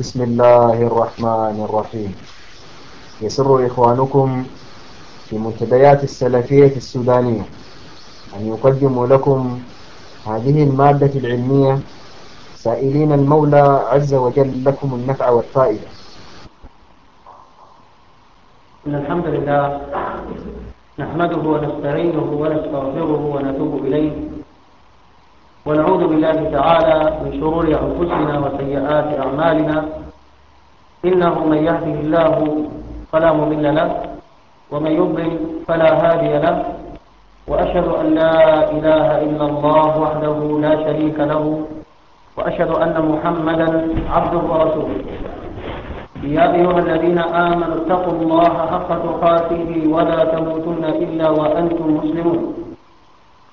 بسم الله الرحمن الرحيم. يسر إخوانكم في منتديات السلفية السودانية أن يقدموا لكم هذه المادة العلمية سائلين المولى عز وجل لكم النفع والفائدة. إن الحمد لله نحمده ونستعينه ونستغفره ونتوب إليه. ونعوذ بالله تعالى من شرور أنفسنا وسيئات أعمالنا. إنه من يهده الله فلا مضل له ومن يضلل فلا هادي له. وأشهد أن لا إله إلا الله وحده لا شريك له وأشهد أن محمدا عبده ورسوله. يا أيها الذين آمنوا اتقوا الله حق تقاته ولا تموتن إلا وأنتم مسلمون.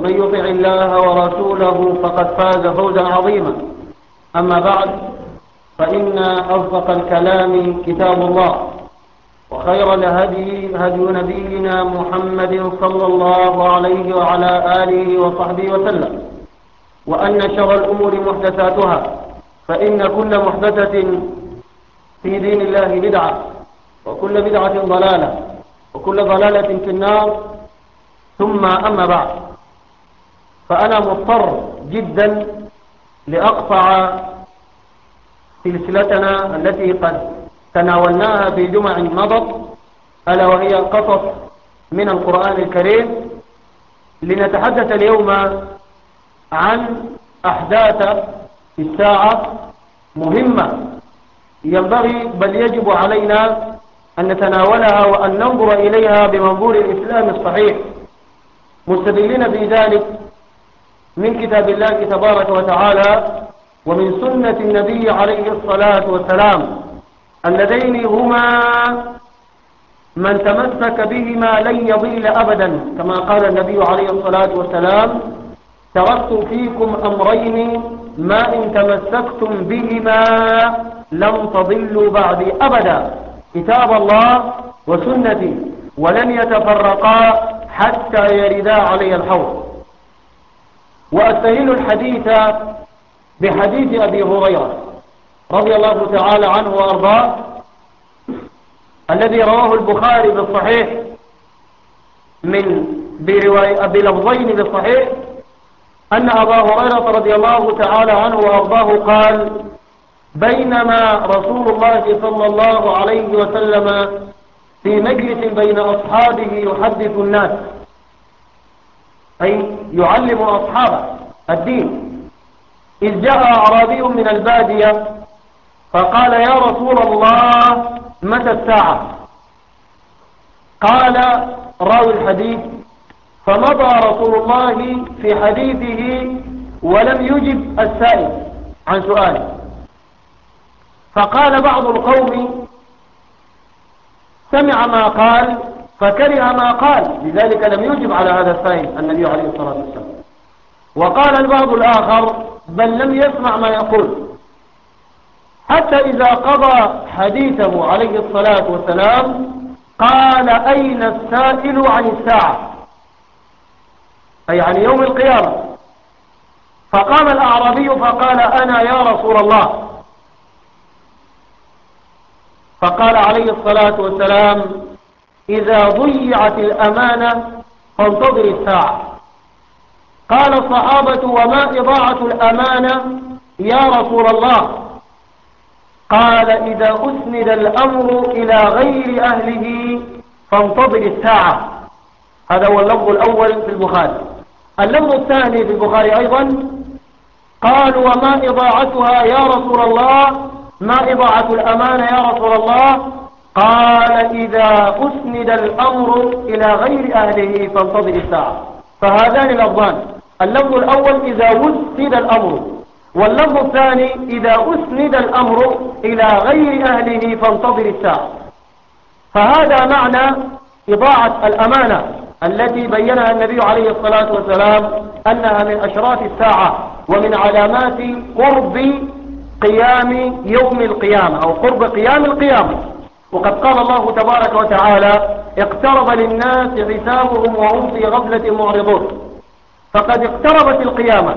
ومن يطع الله ورسوله فقد فاز فوزا عظيما. أما بعد فإن أصدق الكلام كتاب الله وخير الهدي هدي نبينا محمد صلى الله عليه وعلى آله وصحبه وسلم وأن شر الأمور محدثاتها فإن كل محدثة في دين الله بدعة وكل بدعة ضلالة وكل ضلالة في النار. ثم أما بعد فأنا مضطر جدا لأقطع سلسلتنا التي قد تناولناها في جمع مضت ألا وهي قصص من القرآن الكريم. لنتحدث اليوم عن أحداث الساعة مهمة. ينبغي بل يجب علينا أن نتناولها وأن ننظر إليها بمنظور الإسلام الصحيح. مستدلين في ذلك من كتاب الله تبارك وتعالى ومن سنة النبي عليه الصلاة والسلام. اللذين هما من تمسك بهما لن يضل أبدا. كما قال النبي عليه الصلاة والسلام تركت فيكم أمرين ما إن تمسكتم بهما لم تضلوا بعدي أبدا. كتاب الله وسنتي ولن يتفرقا حتى يردا علي الحوض. وأستهل الحديث بحديث أبي هريرة رضي الله تعالى عنه وأرضاه الذي رواه البخاري بالصحيح من بلفظين بالصحيح أن أبا هريرة رضي الله تعالى عنه وأرضاه قال بينما رسول الله صلى الله عليه وسلم في مجلس بين أصحابه يحدث الناس. أي يعلم أصحابه الدين. إذ جاء أعرابي من البادية فقال يا رسول الله متى الساعة؟ قال راوي الحديث. فمضى رسول الله في حديثه ولم يجب السائل عن سؤاله. فقال بعض القوم سمع ما قال فكره ما قال لذلك لم يجب على هذا السائل النبي عليه الصلاة والسلام. وقال البعض الآخر بل لم يسمع ما يقول. حتى إذا قضى حديثه عليه الصلاة والسلام قال أين السائل عن الساعة؟ أي عن يوم القيامة. فقام الأعرابي فقال أنا يا رسول الله. فقال عليه الصلاة والسلام إذا ضيعت الأمانة فانتظر الساعة. قال الصحابة وما إضاعة الأمانة؟ يا رسول الله. قال إذا أسند الأمر إلى غير أهله فانتظر الساعة. هذا هو اللفظ الأول في البخاري. اللفظ الثاني في البخاري أيضا قالوا وما إضاعتها يا رسول الله؟ ما إضاعة الأمانة يا رسول الله؟ قال إذا أسند الأمر إلى غير أهله فانتظر الساعة. فهذان اللفظان اللفظ الأول إذا وسد الأمر. واللفظ الثاني إذا أسند الأمر إلى غير أهله فانتظر الساعة. فهذا معنى إضاعة الأمانة التي بينها النبي عليه الصلاة والسلام أنها من أشراط الساعة ومن علامات قرب قيام يوم القيامة أو قرب قيام القيامة. وقد قال الله تبارك وتعالى اقترب للناس حسابهم وهم في غفلة معرضون. فقد اقتربت القيامة.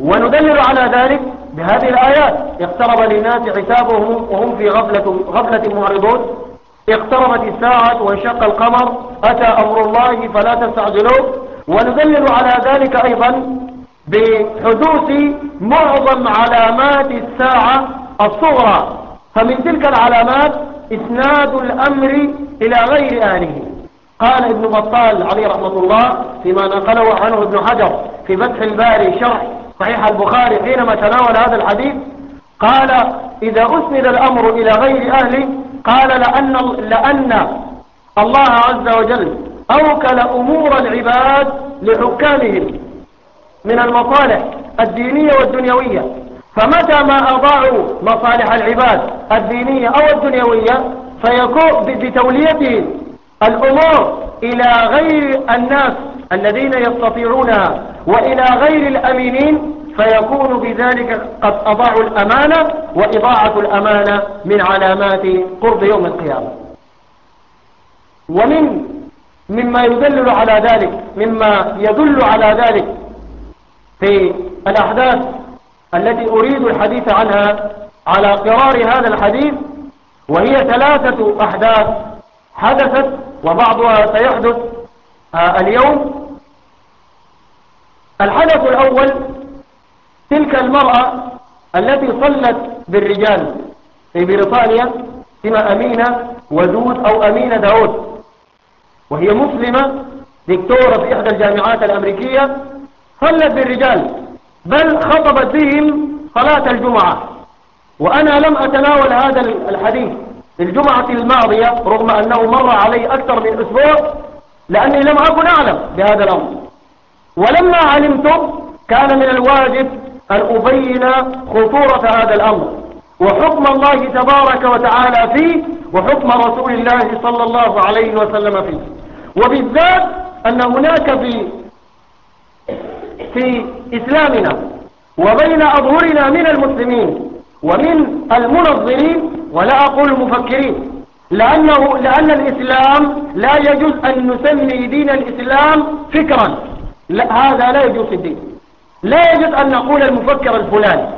وندلل على ذلك بهذه الآيات. اقترب للناس حسابهم وهم في غفلة, غفلة معرضون. اقتربت الساعة وانشق القمر. أتى أمر الله فلا تستعجلوه. وندلل على ذلك أيضا بحدوث معظم علامات الساعة الصغرى. فمن تلك العلامات إسناد الأمر إلى غير أهله قال ابن بطال عليه رحمة الله فيما نقله عنه ابن حجر في فتح الباري شرح صحيح البخاري حينما تناول هذا الحديث قال إذا أسند الأمر إلى غير أهله قال لأن, لأن الله عز وجل أوكل أمور العباد لحكامهم من المصالح الدينية والدنيوية فمتى ما أضاعوا مصالح العباد الدينية أو الدنيوية فيكون بتوليتهم الأمور إلى غير الناس الذين يستطيعونها وإلى غير الأمينين فيكون بذلك قد أضاعوا الأمانة وإضاعة الأمانة من علامات قرب يوم القيامة. ومن مما يدلل على ذلك مما يدل على ذلك في الأحداث التي أريد الحديث عنها على قرار هذا الحديث وهي ثلاثة أحداث حدثت وبعضها سيحدث آه، اليوم. الحدث الأول تلك المرأة التي صلت بالرجال في بريطانيا اسمها أمينة ودود أو أمينة داود. وهي مسلمة دكتورة في إحدى الجامعات الأمريكية صلت بالرجال. بل خطبت بهم صلاة الجمعة. وأنا لم أتناول هذا الحديث الجمعة الماضية رغم أنه مر علي أكثر من أسبوع لأني لم أكن أعلم بهذا الأمر. ولما علمت كان من الواجب أن أبين خطورة هذا الأمر. وحكم الله تبارك وتعالى فيه وحكم رسول الله صلى الله عليه وسلم فيه. وبالذات أن هناك في في إسلامنا وبين أظهرنا من المسلمين ومن المنظرين ولا أقول المفكرين لأنه لأن الإسلام لا يجوز أن نسمي دين الإسلام فكرا. لا هذا لا يجوز الدين. لا يجوز أن نقول المفكر الفلاني.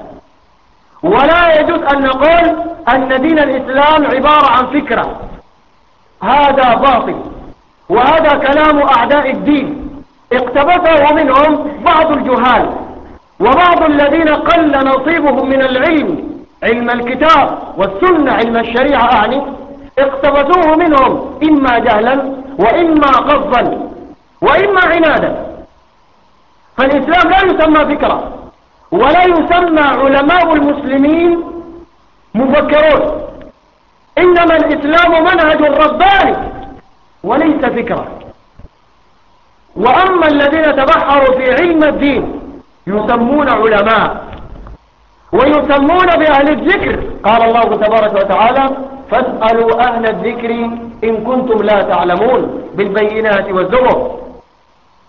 ولا يجوز أن نقول أن دين الإسلام عبارة عن فكرة. هذا باطل. وهذا كلام أعداء الدين. اقتبسه منهم بعض الجهال وبعض الذين قل نصيبهم من العلم علم الكتاب والسنة علم الشريعة أعني. اقتبسوه منهم إما جهلا وإما قصدا وإما عنادا. فالإسلام لا يسمى فكرة ولا يسمى علماء المسلمين مفكرون. إنما الإسلام منهج رباني وليس فكرة. وأما الذين تبحروا في علم الدين يسمون علماء ويسمون بأهل الذكر. قال الله تبارك وتعالى فاسألوا أهل الذكر إن كنتم لا تعلمون بالبينات والزبر.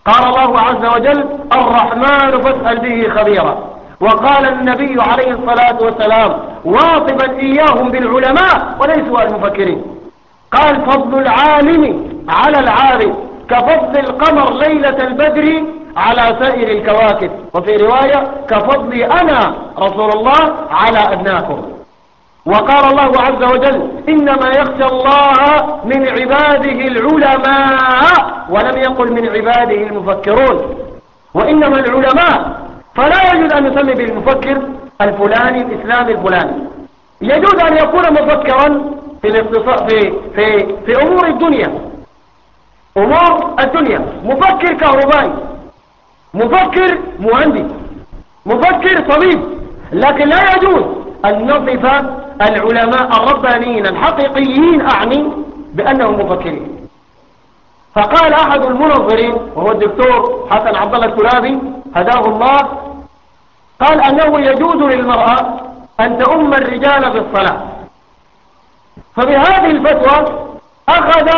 قال الله عز وجل الرحمن فاسأل به خبيرا. وقال النبي عليه الصلاة والسلام واطبا إياهم بالعلماء وليسوا المفكرين. قال فضل العالم على العابد كفضل القمر ليلة البدر على سائر الكواكب. وفي رواية كفضلي أنا رسول الله على أدناكم وقال الله عز وجل إنما يخشى الله من عباده العلماء ولم يقل من عباده المفكرون. وإنما العلماء فلا يجوز أن نسمي بالمفكر الفلاني الإسلامي الفلاني. يجوز أن يكون مفكرا في في في في أمور الدنيا. أمور الدنيا. مفكر كهربائي مفكر مهندس مفكر طبيب. لكن لا يجوز أن نصف العلماء الربانيين الحقيقيين أعني بأنهم مفكرين. فقال أحد المنظرين وهو الدكتور حسن عبد الله الترابي هداه الله قال أنه يجوز للمرأة أن تؤم الرجال في الصلاة فبهذه الفتوى أخذ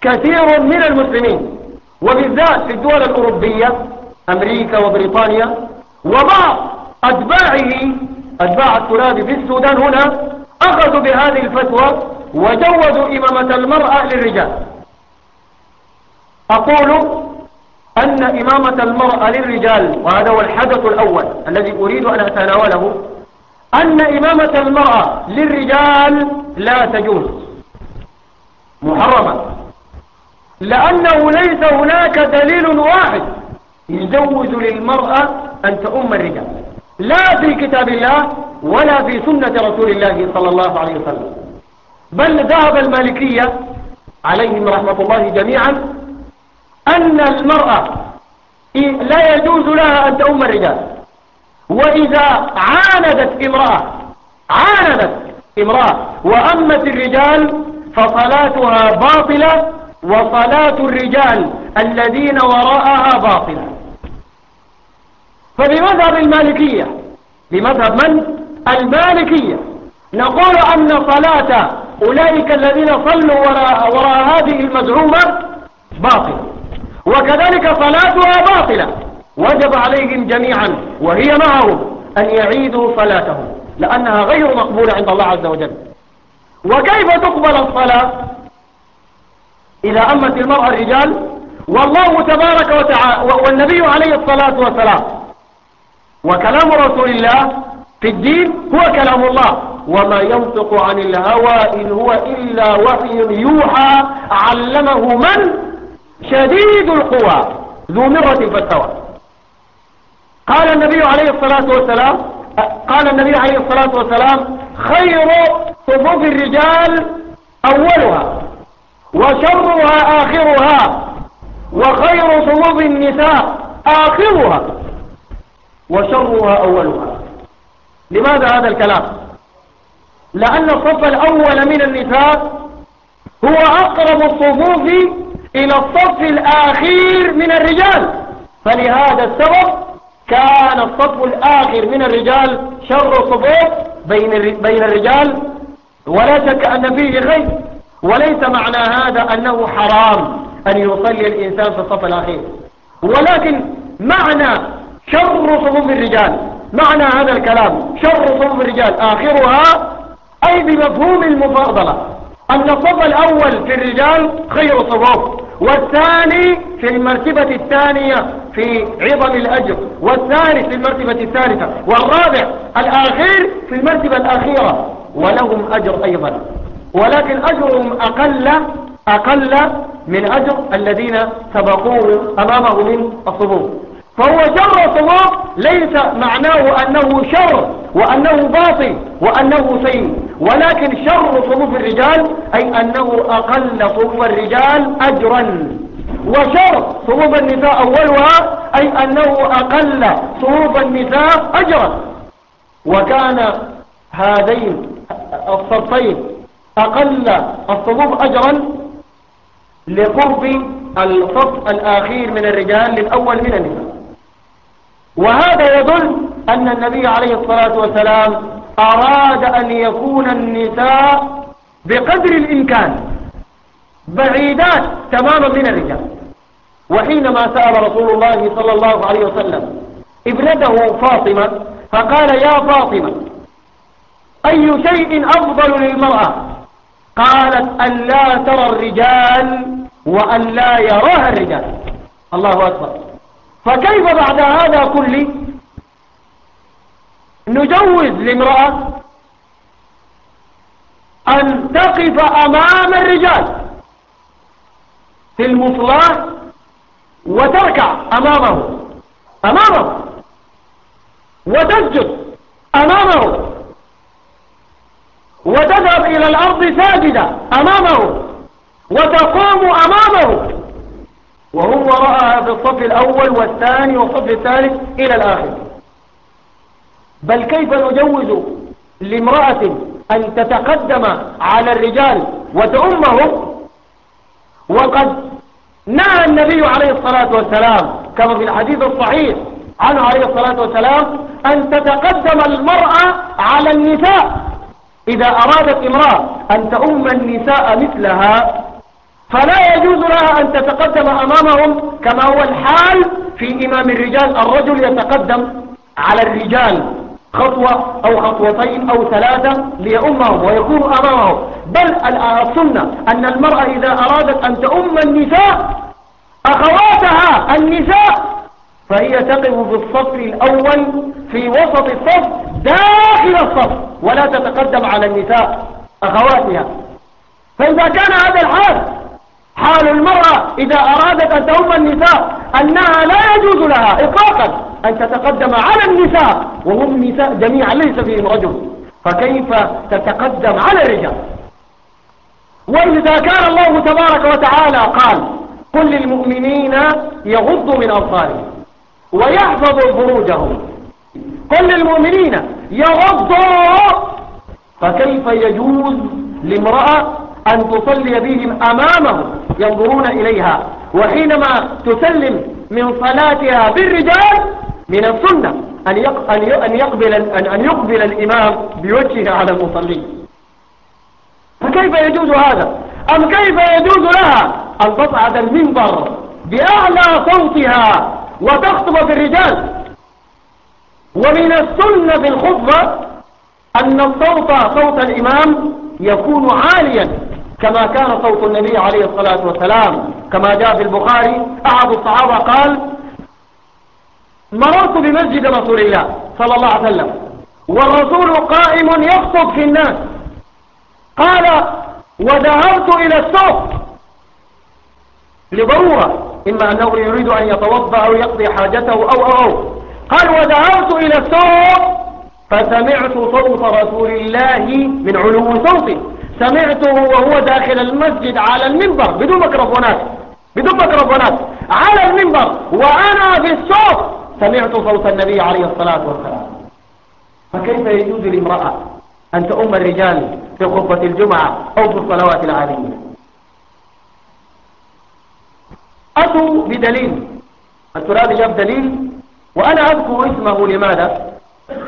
كثير من المسلمين وبالذات في الدول الأوروبية أمريكا وبريطانيا وبعض أتباعه أتباع التراب في السودان هنا أخذوا بهذه الفتوى وجوزوا إمامة المرأة للرجال. أقول أن إمامة المرأة للرجال وهذا هو الحدث الأول الذي أريد أن أتناوله أن إمامة المرأة للرجال لا تجوز. محرمة. لأنه ليس هناك دليل واحد يجوز للمرأة أن تؤم الرجال. لا في كتاب الله ولا في سنة رسول الله صلى الله عليه وسلم. بل ذهب المالكية عليهم رحمة الله جميعا أن المرأة لا يجوز لها أن تؤم الرجال. وإذا عاندت امرأة عاندت امرأة وأمت الرجال فصلاتها باطلة وصلاة الرجال الذين وراءها باطلة. فبمذهب المالكية بمذهب من؟ المالكية. نقول أن صلاة أولئك الذين صلوا وراء, وراء هذه المزعومة باطلة. وكذلك صلاتها باطلة. وجب عليهم جميعا وهي معهم أن يعيدوا صلاتهم لأنها غير مقبولة عند الله عز وجل. وكيف تقبل الصلاة؟ إذا أمت المرأة الرجال والله تبارك وتعالى والنبي عليه الصلاة والسلام وكلام رسول الله في الدين هو كلام الله. وما ينطق عن الهوى إن هو إلا وحي يوحى علمه من؟ شديد القوى ذو مرة فاستوى. قال النبي عليه الصلاة والسلام قال النبي عليه الصلاة والسلام خير صفوف الرجال أولها. وشرها آخرها وخير صفوف النساء آخرها وشرها أولها. لماذا هذا الكلام؟ لأن الصف الأول من النساء هو أقرب الصفوف إلى الصف الآخير من الرجال. فلهذا السبب كان الصف الآخر من الرجال شر صفوف بين بين الرجال. ولا شك أن فيه خير وليس معنى هذا أنه حرام أن يصلي الإنسان في الصف الأخير. ولكن معنى شر صفوف الرجال معنى هذا الكلام شر صفوف الرجال آخرها أي بمفهوم المفاضلة. أن الصف الأول في الرجال خير صفوف والثاني في المرتبة الثانية في عظم الأجر والثالث في المرتبة الثالثة والرابع الآخر في المرتبة الأخيرة ولهم أجر أيضا. ولكن أجرهم أقل أقل من أجر الذين سبقوه أمامه من الصفوف فهو شر الصفوف ليس معناه أنه شر وأنه باطل وأنه سيء. ولكن شر صفوف الرجال أي أنه أقل صفوف الرجال أجرا. وشر صفوف النساء أولها أي أنه أقل صفوف النساء أجرا. وكان هذين الصفين أقل الصفوف أجرا لقرب الصف الآخير من الرجال للأول من النساء. وهذا يدل أن النبي عليه الصلاة والسلام أراد أن يكون النساء بقدر الإمكان بعيدات تماما من الرجال. وحينما سأل رسول الله صلى الله عليه وسلم ابنته فاطمة فقال يا فاطمة أي شيء أفضل للمرأة قالت أن لا ترى الرجال وأن لا يراها الرجال. الله أكبر. فكيف بعد هذا كله؟ نجوز لامرأة أن تقف أمام الرجال في المصلاة وتركع أمامه. أمامه. وتسجد أمامه. وتذهب إلى الأرض ساجدة أمامه وتقوم أمامه. وهو وراءها في الصف الأول والثاني والصف الثالث إلى الآخر. بل كيف نجوز لامرأة أن تتقدم على الرجال وتأمهم وقد نهى النبي عليه الصلاة والسلام كما في الحديث الصحيح عنه عليه الصلاة والسلام أن تتقدم المرأة على النساء. إذا أرادت امرأة أن تؤم النساء مثلها فلا يجوز لها أن تتقدم أمامهم كما هو الحال في إمام الرجال. الرجل يتقدم على الرجال خطوة أو خطوتين أو ثلاثة ليأمهم ويكون أمامهم. بل السنة أن المرأة إذا أرادت أن تؤم النساء أخواتها النساء فهي تقف في الصف الأول في وسط الصف داخل الصف ولا تتقدم على النساء أخواتها. فإذا كان هذا الحال حال المرأة إذا أرادت أن تؤم النساء أنها لا يجوز لها إطلاقا أن تتقدم على النساء وهم نساء جميعا ليس فيهم رجل. فكيف تتقدم على الرجال؟ وإذا كان الله تبارك وتعالى قال قل للمؤمنين يغضوا من أبصارهم ويحفظوا فروجهم. قل للمؤمنين يغضوا. فكيف يجوز لامرأة أن تصلي بهم أمامهم ينظرون إليها وحينما تسلم من صلاتها بالرجال من السنة أن يقبل, أن يقبل الإمام بوجهه على المصلين فكيف يجوز هذا؟ أم كيف يجوز لها أن تصعد المنبر بأعلى صوتها وتخطب في الرجال ومن السنة في الخطبة أن الصوت صوت الإمام يكون عاليا كما كان صوت النبي عليه الصلاة والسلام. كما جاء في البخاري أحد الصحابة قال مررت بمسجد رسول الله صلى الله عليه وسلم والرسول قائم يخطب في الناس. قال وذهبت إلى السوق لضرورة إما أنه يريد أن يتوضأ أو يقضي حاجته أو أو أو. قال وذهبت إلى السوق فسمعت صوت رسول الله من علو صوته سمعته وهو داخل المسجد على المنبر بدون ميكروفونات بدون ميكروفونات على المنبر وأنا في السوق سمعت صوت النبي عليه الصلاة والسلام. فكيف يجوز لامرأة أن تؤم الرجال في خطبة الجمعة أو في الصلوات العادية؟ أتوا بدليل. الترابي جاب دليل. وأنا أذكر اسمه لماذا؟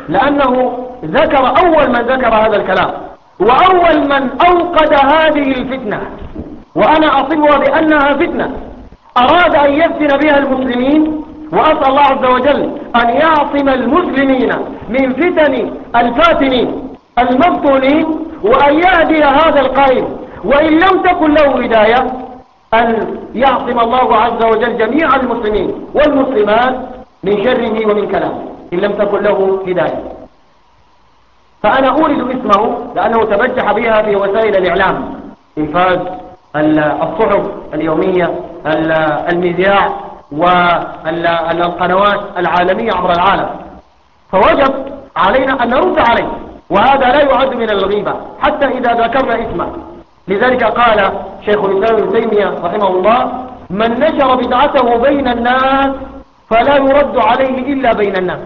لأنه ذكر أول من ذكر هذا الكلام. وأول من أوقد هذه الفتنة. وأنا أصبها بأنها فتنة. أراد أن يفتن بها المسلمين وأسأل الله عز وجل أن يعصم المسلمين من فتن الفاتنين المبطونين وأن يهدي هذا القائم. وإن لم تكن له هداية أن يعصم الله عز وجل جميع المسلمين والمسلمات من شره ومن كلامه إن لم تكن له هداية. فأنا أورد اسمه لأنه تبجح بها في وسائل الإعلام. إنفاذ الصحف اليومية المذياع والقنوات العالمية عبر العالم. فوجب علينا أن نرد عليه وهذا لا يعد من الغيبة حتى إذا ذكرنا اسمه. لذلك قال شيخ الإسلام ابن تيمية رحمه الله من نشر بدعته بين الناس فلا يرد عليه إلا بين الناس.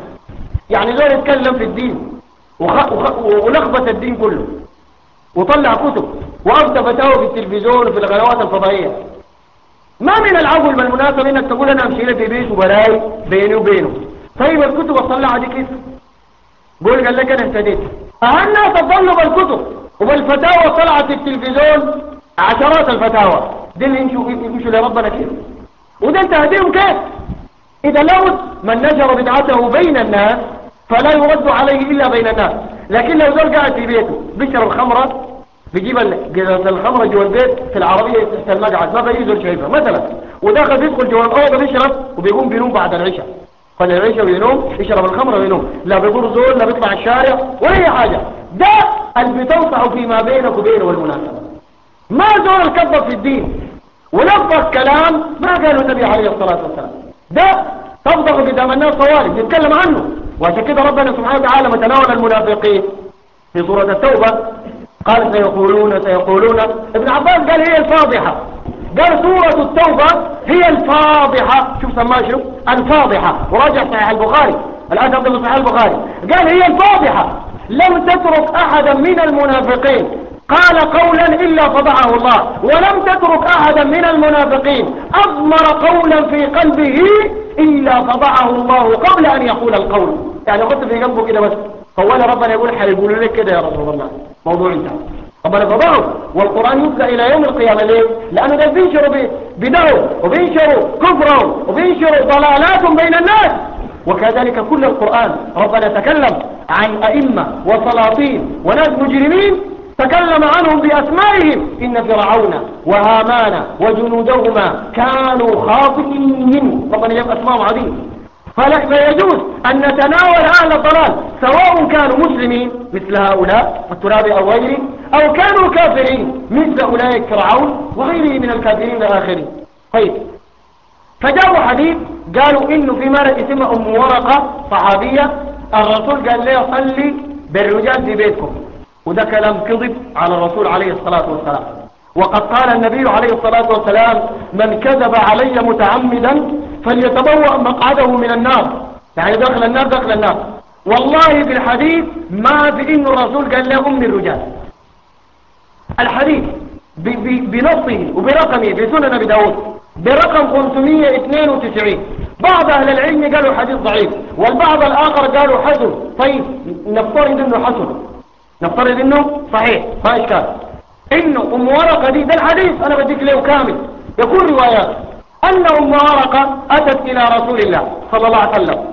يعني لا يتكلم في الدين ولخبط الدين كله وطلع كتب وأفتى فتاوى في التلفزيون وفي القنوات الفضائية ما من العقل بالمناسبة إنك تقول أنا أمشي في بيت وبلاي بيني وبينه. طيب الكتب اطلعها دي كيف؟ قول قال لك أنا اهتديت. اهلنا تظلوا بالكتب وبالفتاوى طلعت التلفزيون عشرات الفتاوى. دي اللي يمشوا يمشوا لربنا كيف؟ وده انت كيف؟ إذا لابد من نشر بدعته بين الناس فلا يرد عليه إلا بين الناس. لكن لو زول قاعد في بيته بيشرب خمره بيجيب الخمرة جوا البيت في العربية تحت المقعد ما بيزول شايفها مثلا. وداخل بيدخل جوا الأوضة بيشرب وبيقوم بينوم بعد العشاء. قال العشاء وينوم يشرب الخمرة وينوم. لا بيضر زول لا بيطلع الشارع ولا أي حاجة. ده اللي بتوسع فيما بينك وبينه والمناسبة. ما زول الكبر في الدين ولفظ كلام ما قاله النبي عليه الصلاة والسلام. ده تفضح قدام الناس طوالي يتكلم عنه. وعشان كده ربنا سبحانه وتعالى متناول المنافقين. في سورة التوبة قال سيقولون سيقولون. ابن عباس قال هي الفاضحة. قال سورة التوبة هي الفاضحة. شوف سماه شو الفاضحة. وراجع صحيح البخاري. الآن تبدأ صحيح البخاري. قال هي الفاضحة. لم تترك أحدا من المنافقين. قال قولا إلا فضعه الله. ولم تترك أحدا من المنافقين أضمر قولا في قلبه إلا فضعه الله قبل أن يقول القول. يعني قلت في قلبه كده بس. فولا ربنا يقول حيقول لك كده يا رسول الله. موضوع انتهى. ربنا فضعه. والقرآن يبقى إلى يوم القيامة. ليه؟ لأنه ده بينشروا بدعوا وبينشروا كفروا وبينشروا ضلالات بين الناس. وكذلك كل القرآن ربنا تكلم عن أئمة وسلاطين وناس مجرمين تكلم عنهم بأسمائهم إن فرعون وهامان وجنودهما كانوا خاطئين. ربنا جاب أسماء عظيم فلا يجوز أن نتناول أهل الضلال سواء كانوا مسلمين مثل هؤلاء التراب أو غيره أو كانوا كافرين مثل أولئك فرعون وغيره من الكافرين الآخرين. طيب. فجاءوا حديث قالوا إنه في مرة اسمها أم ورقة صحابية الرسول قال لي صلي بالرجال في بيتكم. وده كلام كذب على الرسول عليه الصلاة والسلام. وقد قال النبي عليه الصلاة والسلام من كذب علي متعمدا فليتبوأ مقعده من النار. يعني دخل النار دخل النار. والله في الحديث ما في إن الرسول قال له أم الرجال. الحديث بنصه وبرقمه بسنن أبي داود برقم 592 بعض أهل العلم قالوا حديث ضعيف والبعض الآخر قالوا حسن طيب نفترض أنه حسن نفترض أنه صحيح. ما إشكال. إنه أم ورقة دي ده الحديث أنا بديك له كامل. يكون روايات. أن أم ورقة أتت إلى رسول الله صلى الله عليه وسلم.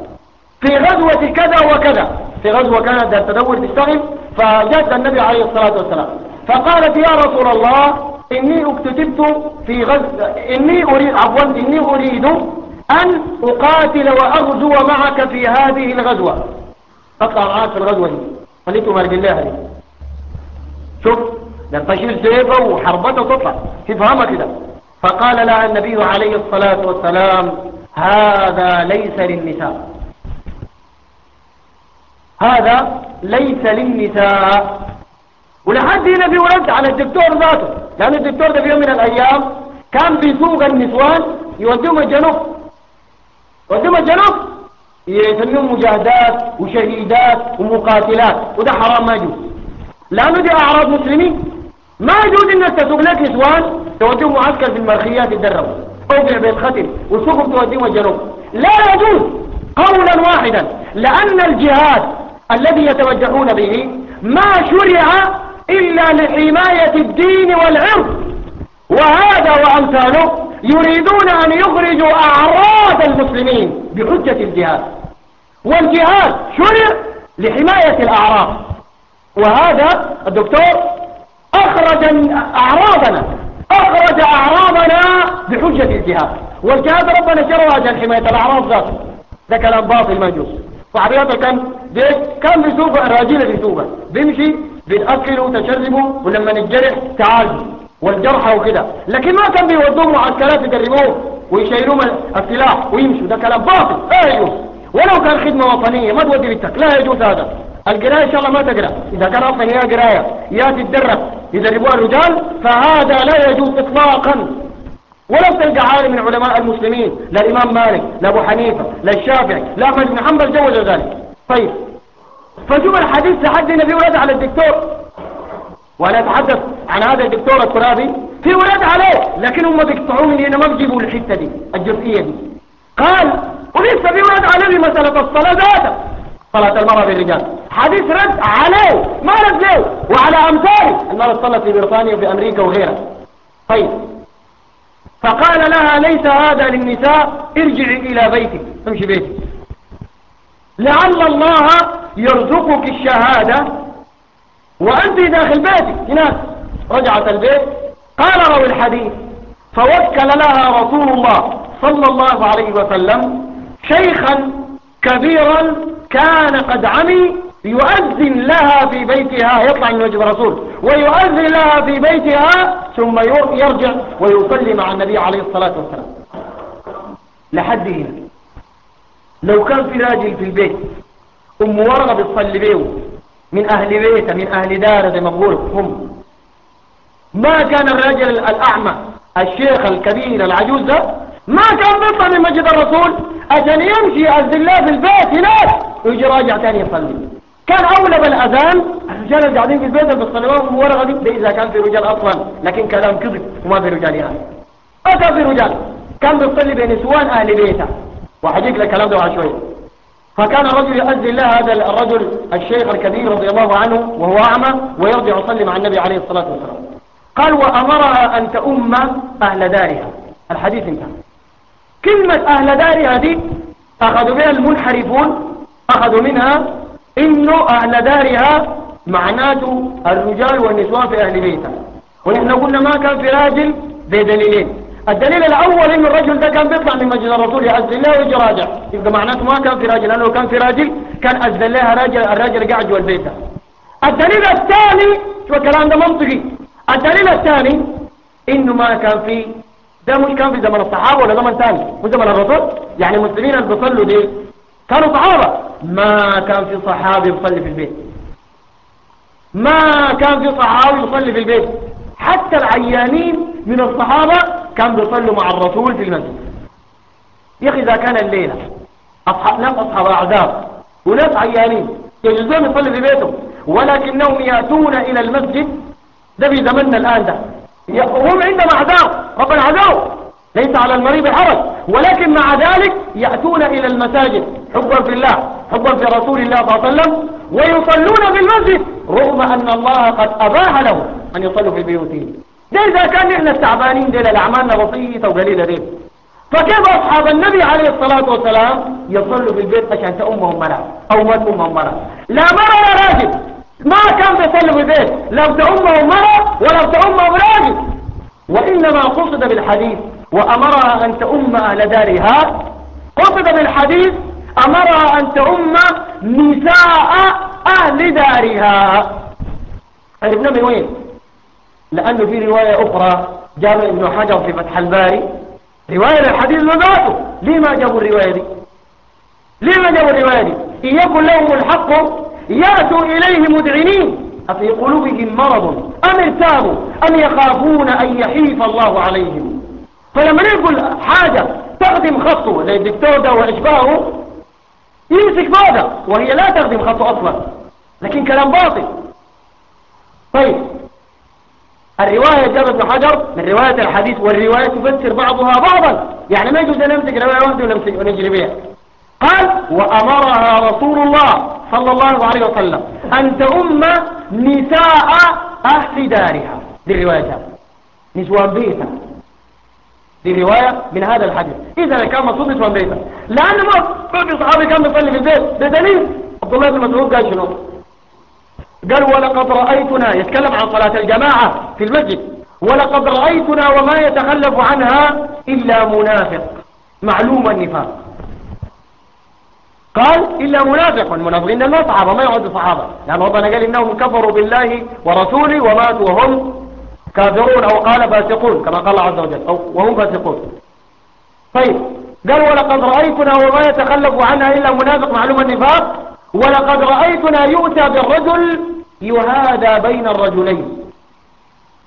في غزوة كذا وكذا. في غزوة كانت تدور تشتغل فجاءت النبي عليه الصلاة والسلام. فقالت يا رسول الله إني اكتتبت في غز إني أريد عفوا إني أريد أن أقاتل وأغزو معك في هذه الغزوة. أطلع معك في الغزوة دي. خليتوا مرق الله عليك. شوف ده تشيل سيفه وحربته تطلع. تفهمها كده. فقال لها النبي عليه الصلاة والسلام هذا ليس للنساء. هذا ليس للنساء. ولحد هنا في ورد على الدكتور ذاته. لأن الدكتور ده في يوم من الأيام كان بيسوق النسوان يوديهم الجنوب. يوديهم الجنوب. يسميهم مجاهدات وشهيدات ومقاتلات وده حرام ما يجوز لأنه دي أعراض مسلمين ما يجوز إنك تسوق لك نسوان توديهم معسكر في المرخيات يتدربوا أو في بيت ختم وسوقهم توديهم الجنوب لا يجوز قولا واحدا لأن الجهاد الذي يتوجهون به ما شرع إلا لحماية الدين والعرض وهذا وأمثاله يريدون أن يخرجوا أعراض المسلمين بحجة الجهاد. والجهاد شرع لحماية الأعراض. وهذا الدكتور أخرج أعراضنا أخرج أعراضنا بحجة الجهاد. والجهاد ربنا شرع عشان حماية الأعراض ذاته. ده كلام باطل ما يجوز. صحابياته كان ديك كان بيسوق الراجل بيسوقه بيمشي بيتأكلوا وتشربوا ولما نتجرح تعالوا. والجرحى وكده. لكن ما كان بيودوهم معسكرات يدربوه ويشيلوهم السلاح ويمشوا. ده كلام باطل. لا يجوز. ولو كان خدمة وطنية ما تودي بنتك. لا يجوز هذا. القراية إن شاء الله ما تقرأ. إذا كان أصلا هي قراية. يا تتدرب. يدربوها الرجال. فهذا لا يجوز إطلاقا. ولو تلقى عالم من علماء المسلمين. لا الإمام مالك لا أبو حنيفة لا الشافعي لا أحمد بن حنبل جوز ذلك. طيب. فشوف الحديث لحد النبي ولد على الدكتور. وأنا أتحدث عن هذا الدكتور الترابي. في ولد عليه لكن هم بيقطعوا مني أنا ما بجيبوا الحتة دي الجزئية دي. قال ولسه في ولد عليه مسألة الصلاة ذاته صلاة المرأة بالرجال. حديث رد عليه ما رد له. وعلى أمثاله. المرأة صلت في بريطانيا وفي أمريكا وغيرها. طيب. فقال لها ليس هذا للنساء ارجعي إلى بيتك. امشي بيتك. لعل الله يرزقك الشهادة وأنت داخل بيتك هناك. رجعت البيت. قال روي الحديث. فوكل لها رسول الله صلى الله عليه وسلم شيخا كبيرا كان قد عمي يؤذن لها في بيتها يطلع من وجه الرسول ويؤذن لها في بيتها ثم يرجع ويصلي مع النبي عليه الصلاة والسلام. لحد هنا. لو كان في راجل في البيت أم ورقة بتصلي بيه من أهل بيته من أهل داره زي ما بقول هم. ما كان الرجل الأعمى الشيخ الكبير العجوز ده ما كان بيطلع من مسجد الرسول عشان يمشي الله في البيت هناك ويجي راجع تاني يصلي. كان أولى بالأذان الرجال اللي قاعدين في البيت بالصلوات والورقة دي إذا كان في رجال أصلا لكن كلام كذب وما في رجال يعني. ما كان في رجال كان بيصلي بنسوان أهل بيته. وحجيك لك الكلام ده شوية. فكان الرجل يؤذي الله هذا الرجل الشيخ الكبير رضي الله عنه وهو أعمى ويرجع يصلي مع النبي عليه الصلاة والسلام. قال وأمرها أن تؤم أهل دارها. الحديث انتهى. كلمة أهل دارها دي أخذوا بها المنحرفون أخذوا منها إنه أهل دارها معناته الرجال والنسوان في أهل بيتها ونحن قلنا ما كان في راجل بدليلين الدليل الأول إن الرجل ده كان بيطلع من مسجد الرسول يعز الله ويجي راجع يبقى معناته ما كان في راجل لأنه كان في راجل كان أذن لها راجل الراجل قاعد جوا البيت. الدليل الثاني شو الكلام ده منطقي. الدليل الثاني إنه ما كان في ده مش كان في زمن الصحابة ولا زمن ثاني مش زمن الرسول. يعني المسلمين اللي بيصلوا دي كانوا صحابة. ما كان في صحابي يصلي في البيت. ما كان في صحابي يصلي في البيت. حتى العيانين من الصحابة كانوا بيصلوا مع الرسول في المسجد. يا أخي إذا كان الليلة أصحاب ناس أصحاب أعذاب وناس عيانين يجوزون يصلي في بيتهم ولكنهم يأتون إلى المسجد. ده في زمننا الآن ده. وهم عندهم أعذار ربنا عذاب. ليس على المريض حرج ولكن مع ذلك يأتون إلى المساجد. حبا في الله حبا في رسول الله صلى الله عليه وسلم ويصلون في المسجد رغم أن الله قد أباح لهم أن يصلوا في بيوتهم. ده إذا كان نحن التعبانين دي الأعمالنا بسيطة وقليلة دي فكيف أصحاب النبي عليه الصلاة والسلام يصلوا في البيت عشان تأمهم مرأة ما تأمهم مرأة لا مرأة ولا راجل. ما كان بيصلوا في البيت. لو تأمهم مرأة ولو تأمهم راجل. وإنما قصد بالحديث وأمرها أن تأم أهل دارها. قصد بالحديث أمرها أن تأم نساء أهل دارها. عرفنا من وين؟ لأنه في رواية أخرى جاب ابن حجر في فتح الباري. رواية الحديث ذاته. ليه ما جابوا الرواية دي؟ ليه ما جابوا الرواية دي؟ إن يكن لهم الحق يأتوا إليه مدعنين. أفي قلوبهم مرض؟ أم ارتابوا؟ أم يخافون أن يحيف الله عليهم؟ فلما نقول حاجة تخدم خطه. زي الدكتور ده وإشباهه. يمسك ماذا وهي لا تخدم خطه أصلا. لكن كلام باطل. طيب. الرواية جاب ابن حجر من رواية الحديث والرواية تفسر بعضها بعضا. يعني ما يجوز أن نمسك رواية واحدة ونجري بها. قال وأمرها رسول الله صلى الله عليه وسلم أن تؤم نساء أهل دارها. دي رواية نسوان بيتها دي رواية من هذا الحديث. إذا كان مقصود نسوان بيتها لأن ما في صحابي كان بيصلي في البيت. ده دليل. عبد الله بن مسعود قال شنو؟ قال ولقد رأيتنا يتكلم عن صلاة الجماعة في المسجد. ولقد رأيتنا وما يتخلف عنها إلا منافق معلوم النفاق. قال إلا منافق والمنافقين ما صحابة ما يعد صحابة. لأن ربنا قال إنهم كفروا بالله ورسوله وماتوا وهم كافرون أو قال فاسقون كما قال الله عز وجل أو وهم فاسقون. طيب قال ولقد رأيتنا وما يتخلف عنها إلا منافق معلوم النفاق. ولقد رأيتنا يؤتى بالرجل يهادى بين الرجلين.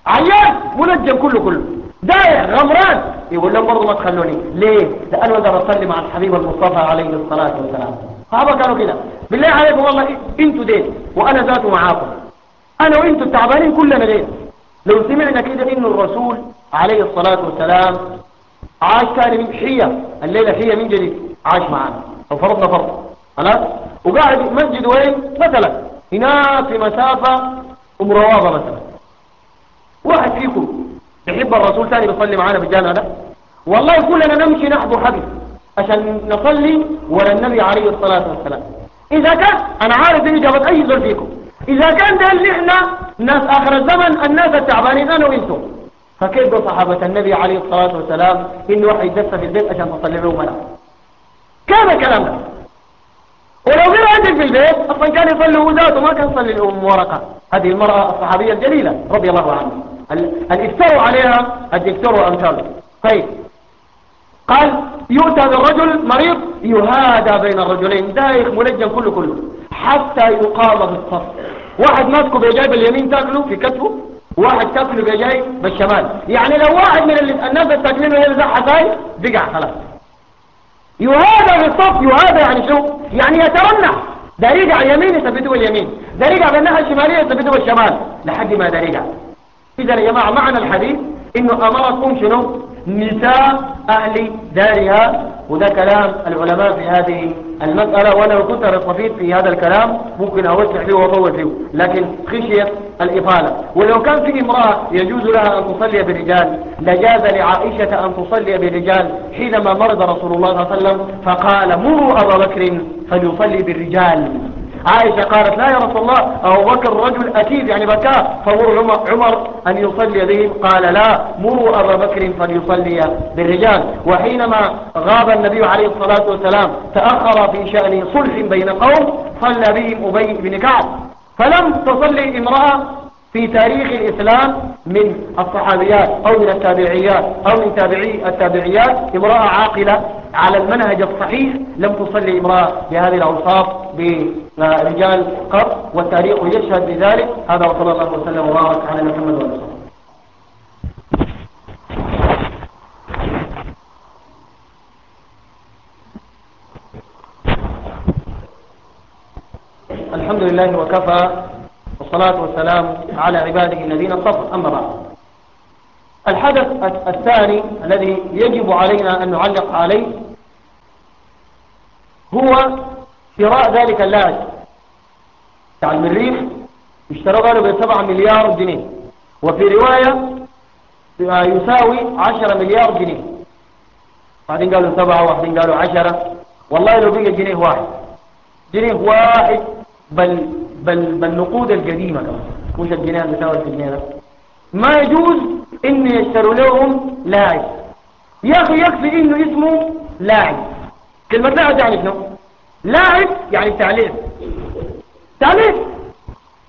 عيان منجم كله كله. دايع غمران. يقول لهم برضه ما تخلوني. ليه؟ لأنه أقدر أصلي مع الحبيب المصطفى عليه الصلاة والسلام. صحابة كانوا كده. بالله عليكم والله أنتوا دين وأنا ذاته معاكم. أنا وإنتوا التعبانين كلنا دين. لو سمعنا كده إنه الرسول عليه الصلاة والسلام عاش كان حية. الليلة حية من جديد. عاش معانا أو فرضنا فرض. خلاص؟ وقاعد مسجد وين؟ مثلا. هناك في مسافة أم روابة مثلا. واحد فيكم يحب الرسول ثاني بيصلي معانا في الجامع ده؟ والله كلنا نمشي نحضر حدث عشان نصلي ولا النبي عليه الصلاة والسلام. إذا كان أنا عارف إني جابت أي زول فيكم. إذا كان ده اللي إحنا ناس آخر الزمن الناس التعبانين أنا وإنتم. فكيف بصحابة النبي عليه الصلاة والسلام إنه واحد يدس في البيت عشان تصلي له ملا كان الكلام ده ولو غير عندك في البيت أصلا كان يصلي هو ذاته ما كان يصلي الأم ورقة. هذه المرأة الصحابية الجليلة رضي الله عنها. اللي افتروا عليها الدكتور وأمثاله طيب. قال يؤتى بالرجل مريض يهادى بين الرجلين دايخ منجم كله كله حتى يقام بالصف واحد ماسكه بيجاي باليمين تاكله في كتفه واحد تاكله بيجاي بالشمال. يعني لو واحد من الناس التاكلين زحة زي بقع خلاص. يهادى بالصف يهادى يعني شو؟ يعني يترنح ده يرجع اليمين يثبته باليمين. ده يرجع بالناحية الشمالية يثبته بالشمال. لحد ما ده إذا يا جماعة معنى الحديث إنه أمركم شنو؟ نساء أهل دارها. وده كلام العلماء في هذه المسألة وأنا لو كنت رصفيت في هذا الكلام ممكن أوسع فيه وأطول فيه لكن خشية الإطالة ولو كان في امرأة يجوز لها أن تصلي بالرجال لجاز لعائشة أن تصلي بالرجال حينما مرض رسول الله صلى الله عليه وسلم فقال مروا أبا بكر فليصلي بالرجال. عائشة قالت لا يا رسول الله أبو بكر رجل أكيد يعني بكاء فمر عمر, عمر أن يصلي بهم؟ قال لا مروا أبا بكر فليصلي بالرجال. وحينما غاب النبي عليه الصلاة والسلام تأخر في شأن صلح بين قوم صلى بهم أبي بن كعب. فلم تصلي امرأة في تاريخ الإسلام من الصحابيات أو من التابعيات أو من تابعي التابعيات امرأة عاقلة. على المنهج الصحيح لم تصلي امرأة بهذه الأوصاف برجال قط والتاريخ يشهد بذلك. هذا وصلى الله وسلم وبارك على محمد وعلى آله. الحمد لله وكفى والصلاة والسلام على عباده الذين اصطفى. أما بعد الحدث الثاني الذي يجب علينا أن نعلق عليه هو شراء ذلك اللاج. بتاع المريخ اشتروا قالوا بسبعة مليار جنيه. وفي رواية يساوي عشرة مليار جنيه. بعدين قالوا سبعة وبعدين قالوا عشرة. والله لو بقى جنيه واحد. جنيه واحد بل بل بل نقود القديمة كمان. مش الجنيه اللي بيساوي في الجنيه ده. ما يجوز إن يشتروا لهم لاعب يا أخي يكفي إنه اسمه لاعب كلمة لاعب يعني شنو لاعب يعني التعليم تعليم.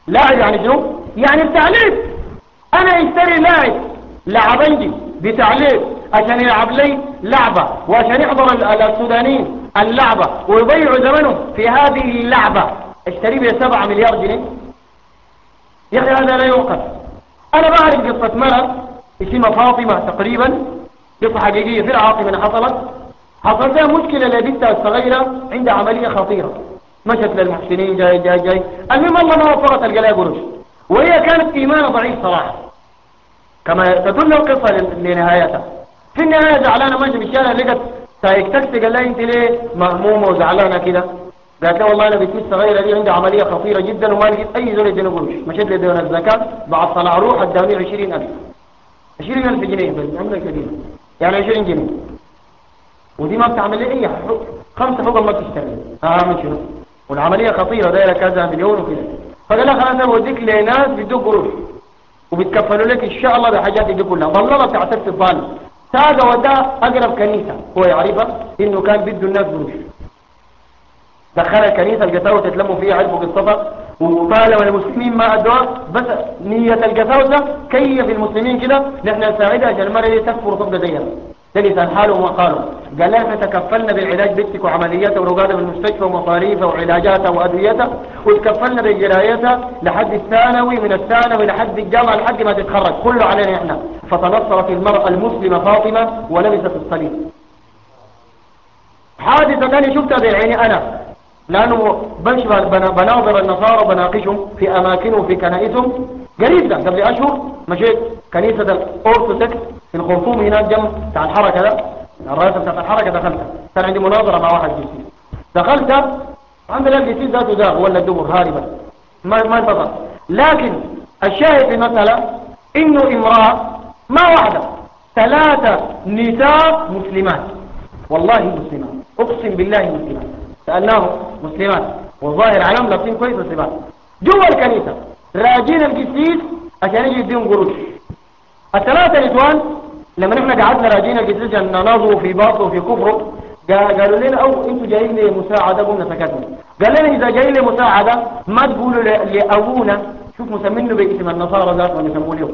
لاعب يعني شنو يعني التعليم أنا اشتري لاعب لعبنجي بتعليم عشان يلعب لي لعبة وعشان يحضر السودانيين اللعبة ويضيعوا زمنهم في هذه اللعبة. اشتري بها سبعة مليار جنيه. يا أخي هذا لا يوقف أنا بعرف قصة مرة اسمها فاطمة تقريبا. قصة حقيقية في العاصمة حصلت. حصل لها مشكلة لبنتها الصغيرة عندها عملية خطيرة. مشت للمحسنين جاي جاي جاي. المهم الله ما وفقت القلاء قرش وهي كانت إيمانها ضعيف صراحة. كما تدل القصة لنهايتها. في النهاية زعلانة ماشي في الشارع لقت سايق تاكسي قال لها أنت ليه مهمومة وزعلانة كده؟ قالت له والله أنا بنتي الصغيرة دي عندها عملية خطيرة جدا وما لقيت أي زول يديني قرش مشيت لديون الزكاة بعد طلع روح اداني 20000 20000 جنيه بس عملة كبيرة يعني 20 جنيه. ودي ما بتعمل لي أي حق خمسة حقوق ما بتشتغل آه من شنو والعملية خطيرة دايرة كذا مليون وكذا فقال لها أنا بوديك لناس بيدوك قروش. وبيتكفلوا لك إن شاء الله بحاجات دي كلها ضللت تعترف الظالم ساقه ودا أقرب كنيسة. هو يعرفها إنه كان بده الناس قروش. دخل الكنيسة القساوة تتلموا فيها عرفوا قصتها وطالما المسلمين ما أدوها بس نية القساوة كيف المسلمين كده؟ نحن نساعدها عشان المرة دي تكفر وتبقى زيها ده لسان حاله وما قالوا قال لها تكفلنا بالعلاج بنتك وعملياتها ورقادها بالمستشفى ومصاريفها وعلاجاتها وأدويتها وتكفلنا بجرايتها لحد الثانوي من الثانوي لحد الجامعة لحد ما تتخرج كله علينا إحنا. فتنصرت المرأة المسلمة فاطمة ولبست الصليب. حادثة ثانية شفتها بعيني أنا لأنه بمشي بناظر النصارى وبناقشهم في أماكنهم في كنائسهم. قريب قبل أشهر مشيت كنيسة الأورثوذكس في الخرطوم هناك جنب بتاع الحركة ده الرئاسة بتاعت الحركة دخلت. كان عندي مناظرة مع واحد جيسي. دخلت الحمد لله الجيسي ذاته زاغ ولا الدبر هاربا ما ما انتظر لكن الشاهد في المسألة إنه امرأة ما واحدة ثلاثة نساء مسلمات. والله مسلمات. أقسم بالله مسلمات. سألناهم مسلمات. والظاهر عليهم لابسين كويس مسلمات. جوا الكنيسة. راجين القسيس عشان يجي يديهم قروش. الثلاثة نسوان لما نحن قعدنا راجين القسيس عشان نناظروا في باطله وفي كفره قالوا لنا أو أنتوا جايين لي مساعدة قلنا سكتنا. قال لنا إذا جايين لي مساعدة ما تقولوا لأبونا. شوف مسمينه باسم النصارى ذات ما يسموه اليوم.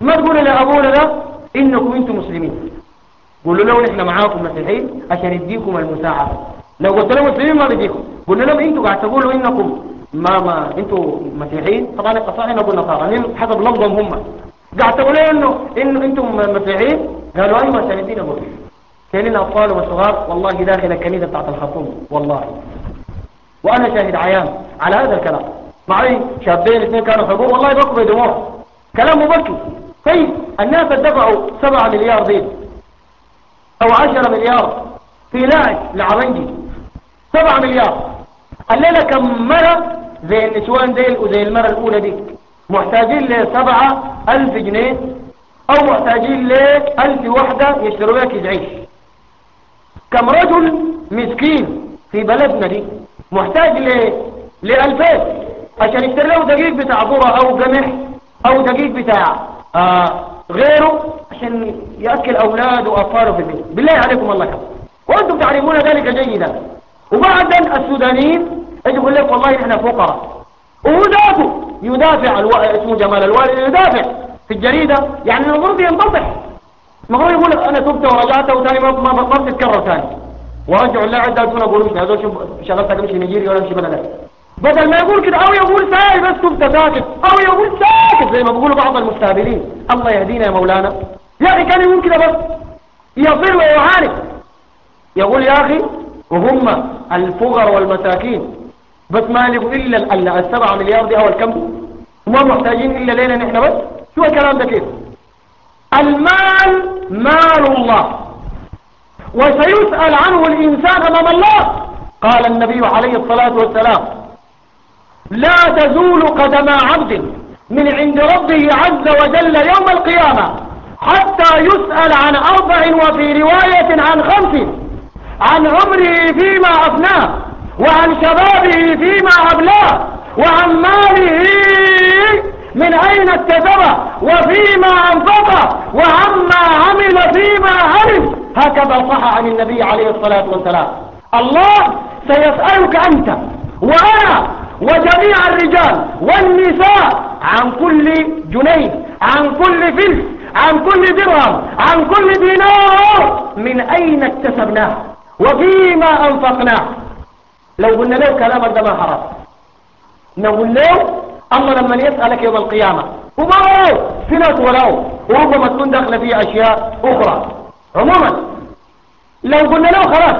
ما تقولوا لأبونا ده؟ إنكم أنتم مسلمين. قولوا له نحن معاكم مسيحيين عشان يديكم المساعدة. لو قلت لهم مسلمين ما بيجيكم قلنا لهم أنتوا قاعد تقولوا إنكم ما ما أنتوا مسيحيين؟ طبعا الصحيح نقول نصارى حسب لفظهم هم. قاعد تقولوا إنه انه أنتم مسيحيين؟ قالوا أيوه يدينا قرش كاين أطفال وصغار والله داخل الكنيسة بتاعت الخرطوم والله. وأنا شاهد عيان على هذا الكلام. معي شابين اثنين كانوا حضور والله بكوا بدموع. كلام مبكي. طيب الناس دفعوا سبعة مليار دي أو عشرة مليار. في لاعب لعبنجي سبعة مليار. الليلة كم مرة زي النسوان ديل وزي المرة الأولى دي محتاجين لسبعة ألف جنيه؟ أو محتاجين لألف وحدة يشتروا بها كيس عيش. كم رجل مسكين في بلدنا دي محتاج ل لألفين. عشان يشتري له دقيق بتاع ذرة أو قمح أو دقيق بتاع آه غيره عشان يأكل أولاده وأطفاله في البيت. بالله عليكم الله كم وأنتم تعرفون ذلك جيدا. وبعدا السودانيين يقول لك والله إحنا فقراء. وهو ذاته يدافع ألو... اسمه جمال الوالد يدافع في الجريدة. يعني المفروض ينتصح المفروض يقول أنا تبت ورجعت وثاني ما ما بتتكرر ثاني. ورجعوا الله عدة دون قروش هذول شوف شغلتك مش نيجيريا ولا مش بلدك بدل ما يقول كده أو يقول ساي بس تبت ساكت أو يقول ساكت زي ما بيقولوا بعض المستهبلين. الله يهدينا يا مولانا. يا أخي كان يقول كده بس. يصير ويعاني يقول يا أخي وهم الفقر والمساكين. بس ما لقوا إلا السبعة مليار دي أو الكم؟ وما محتاجين إلا لينا نحن بس؟ شو الكلام ده كيف؟ المال مال الله. وسيسأل عنه الإنسان أمام الله. قال النبي عليه الصلاة والسلام لا تزول قدم عبد من عند ربه عز وجل يوم القيامة حتى يسأل عن أربع وفي رواية عن خمس عن عمره فيما أفناه. وعن شبابه فيما أبلاه وعن ماله من أين اكتسبه وفيما أنفقه وعما عمل فيما علم. هكذا صح عن النبي عليه الصلاة والسلام. الله سيسألك أنت وأنا وجميع الرجال والنساء عن كل جنيه عن كل فلس عن كل درهم عن كل دينار من أين اكتسبناه؟ وفيما أنفقناه؟ لو قلنا له كلامك ده ما حرام. نقول له الله لما يسألك يوم القيامة وما هو؟ ناس ولو وربما تكون داخلة فيه أشياء أخرى. عموما لو قلنا له خلاص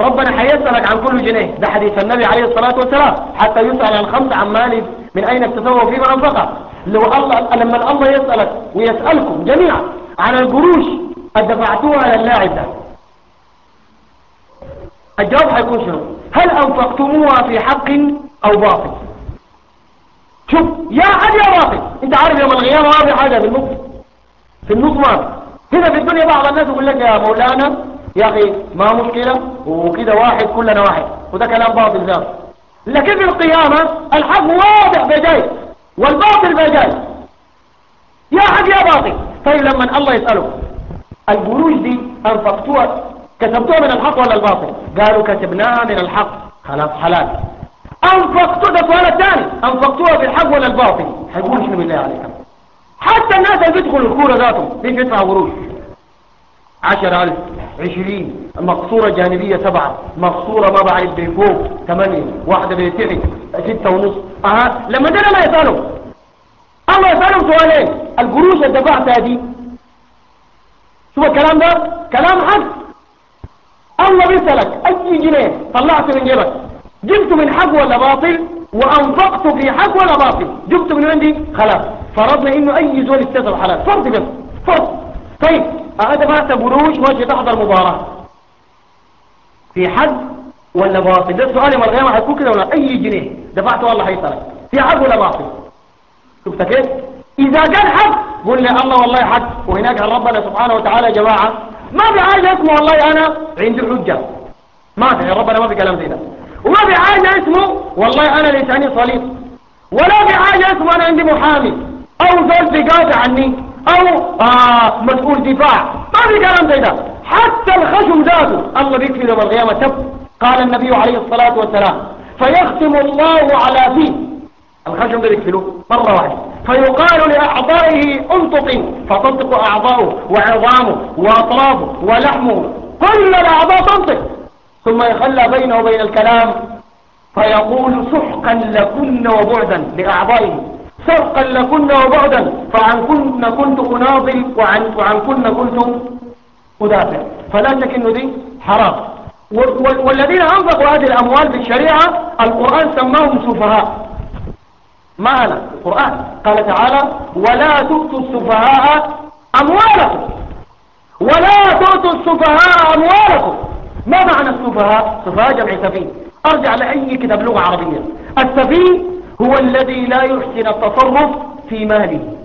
ربنا حيسألك عن كل جنيه. ده حديث النبي عليه الصلاة والسلام. حتى يسأل عن خمس عن مالي من أين اكتسبه فيما أنفقه. لو الله لما الله يسألك ويسألكم جميعا عن القروش دفعتوها على اللاعب ده الجواب حيكون شنو؟ هل أنفقتموها في حق أو باطل؟ شوف يا حد يا باطل. أنت عارف يوم القيامة ما في حاجة في النص. في النص ما هنا في الدنيا بعض الناس يقول لك يا مولانا يا أخي ما مشكلة. وكده واحد كلنا واحد. وده كلام باطل ذات لكن في القيامة الحق واضح بجاي والباطل بجاي يا حق يا باطل. طيب لما الله يسأله القروش دي أنفقتوها كتبتوها من الحق ولا الباطل؟ قالوا كتبناها من الحق. خلاص حلال. أنفقتوا ده سؤال الثاني أنفقتوها في الحق ولا الباطل؟ هيقول شنو بالله عليكم حتى الناس اللي بيدخلوا الكورة ذاتهم ليش يدفعوا قروش؟ عشر ألف عشرين. مقصورة جانبية سبعة. مقصورة ما بعرف بفوق ثمانية. واحدة بتعي ستة ونص. أها لما ده ما يسألوا. الله يسألهم سؤالين. القروش اللي دفعتها دي. شوف الكلام ده؟ كلام حق. الله بيسألك أي جنيه طلعت من جيبك؟ جبت من حق ولا باطل؟ وأنفقت في حق ولا باطل؟ جبت من عندي؟ خلاص. فرضنا إنه أي زول استثر حلال. فرض بس فرض. طيب. هذا ما قروش ماشي تحضر مباراة. في حق ولا باطل؟ ده السؤال يوم القيامة هيكون كده ولا أي جنيه دفعته والله هيسألك. في حق ولا باطل؟ شفت كيف؟ إذا كان حق قول لي الله والله حق. وهناك ربنا سبحانه وتعالى يا جماعة ما في حاجة اسمه والله أنا عندي حجة. ما في ربنا ما في كلام زي ده. وما في حاجة اسمه والله أنا لساني صليب. ولا في حاجة اسمه أنا عندي محامي. أو زول بيقاطع عني. أو آه مسؤول دفاع. ما في كلام زي ده. حتى الخشم ذاته الله بيكفي يوم القيامة. تب قال النبي عليه الصلاة والسلام فيختم الله على فيه. الخشم ده مرة واحدة. فيقال لأعضائه انطق فتنطق أعضاؤه وعظامه وأطرافه ولحمه. كل الأعضاء تنطق. ثم يخلى بينه وبين الكلام فيقول سحقا لكن وبعدا لأعضائه. سحقا لكن وبعدا فعن كن كنت أناضل وعن, وعن كن كنت أدافع. فلا شك إنه دي حرام. والذين أنفقوا هذه الأموال في الشريعة القرآن سماهم سفهاء. ما أنا القرآن. قال تعالى ولا تؤتوا السفهاء أموالكم. ولا تؤتوا السفهاء أموالكم. ما معنى السفهاء؟ سفهاء جمع سفيه. أرجع لأي كتاب لغة عربية. السفيه هو الذي لا يحسن التصرف في ماله.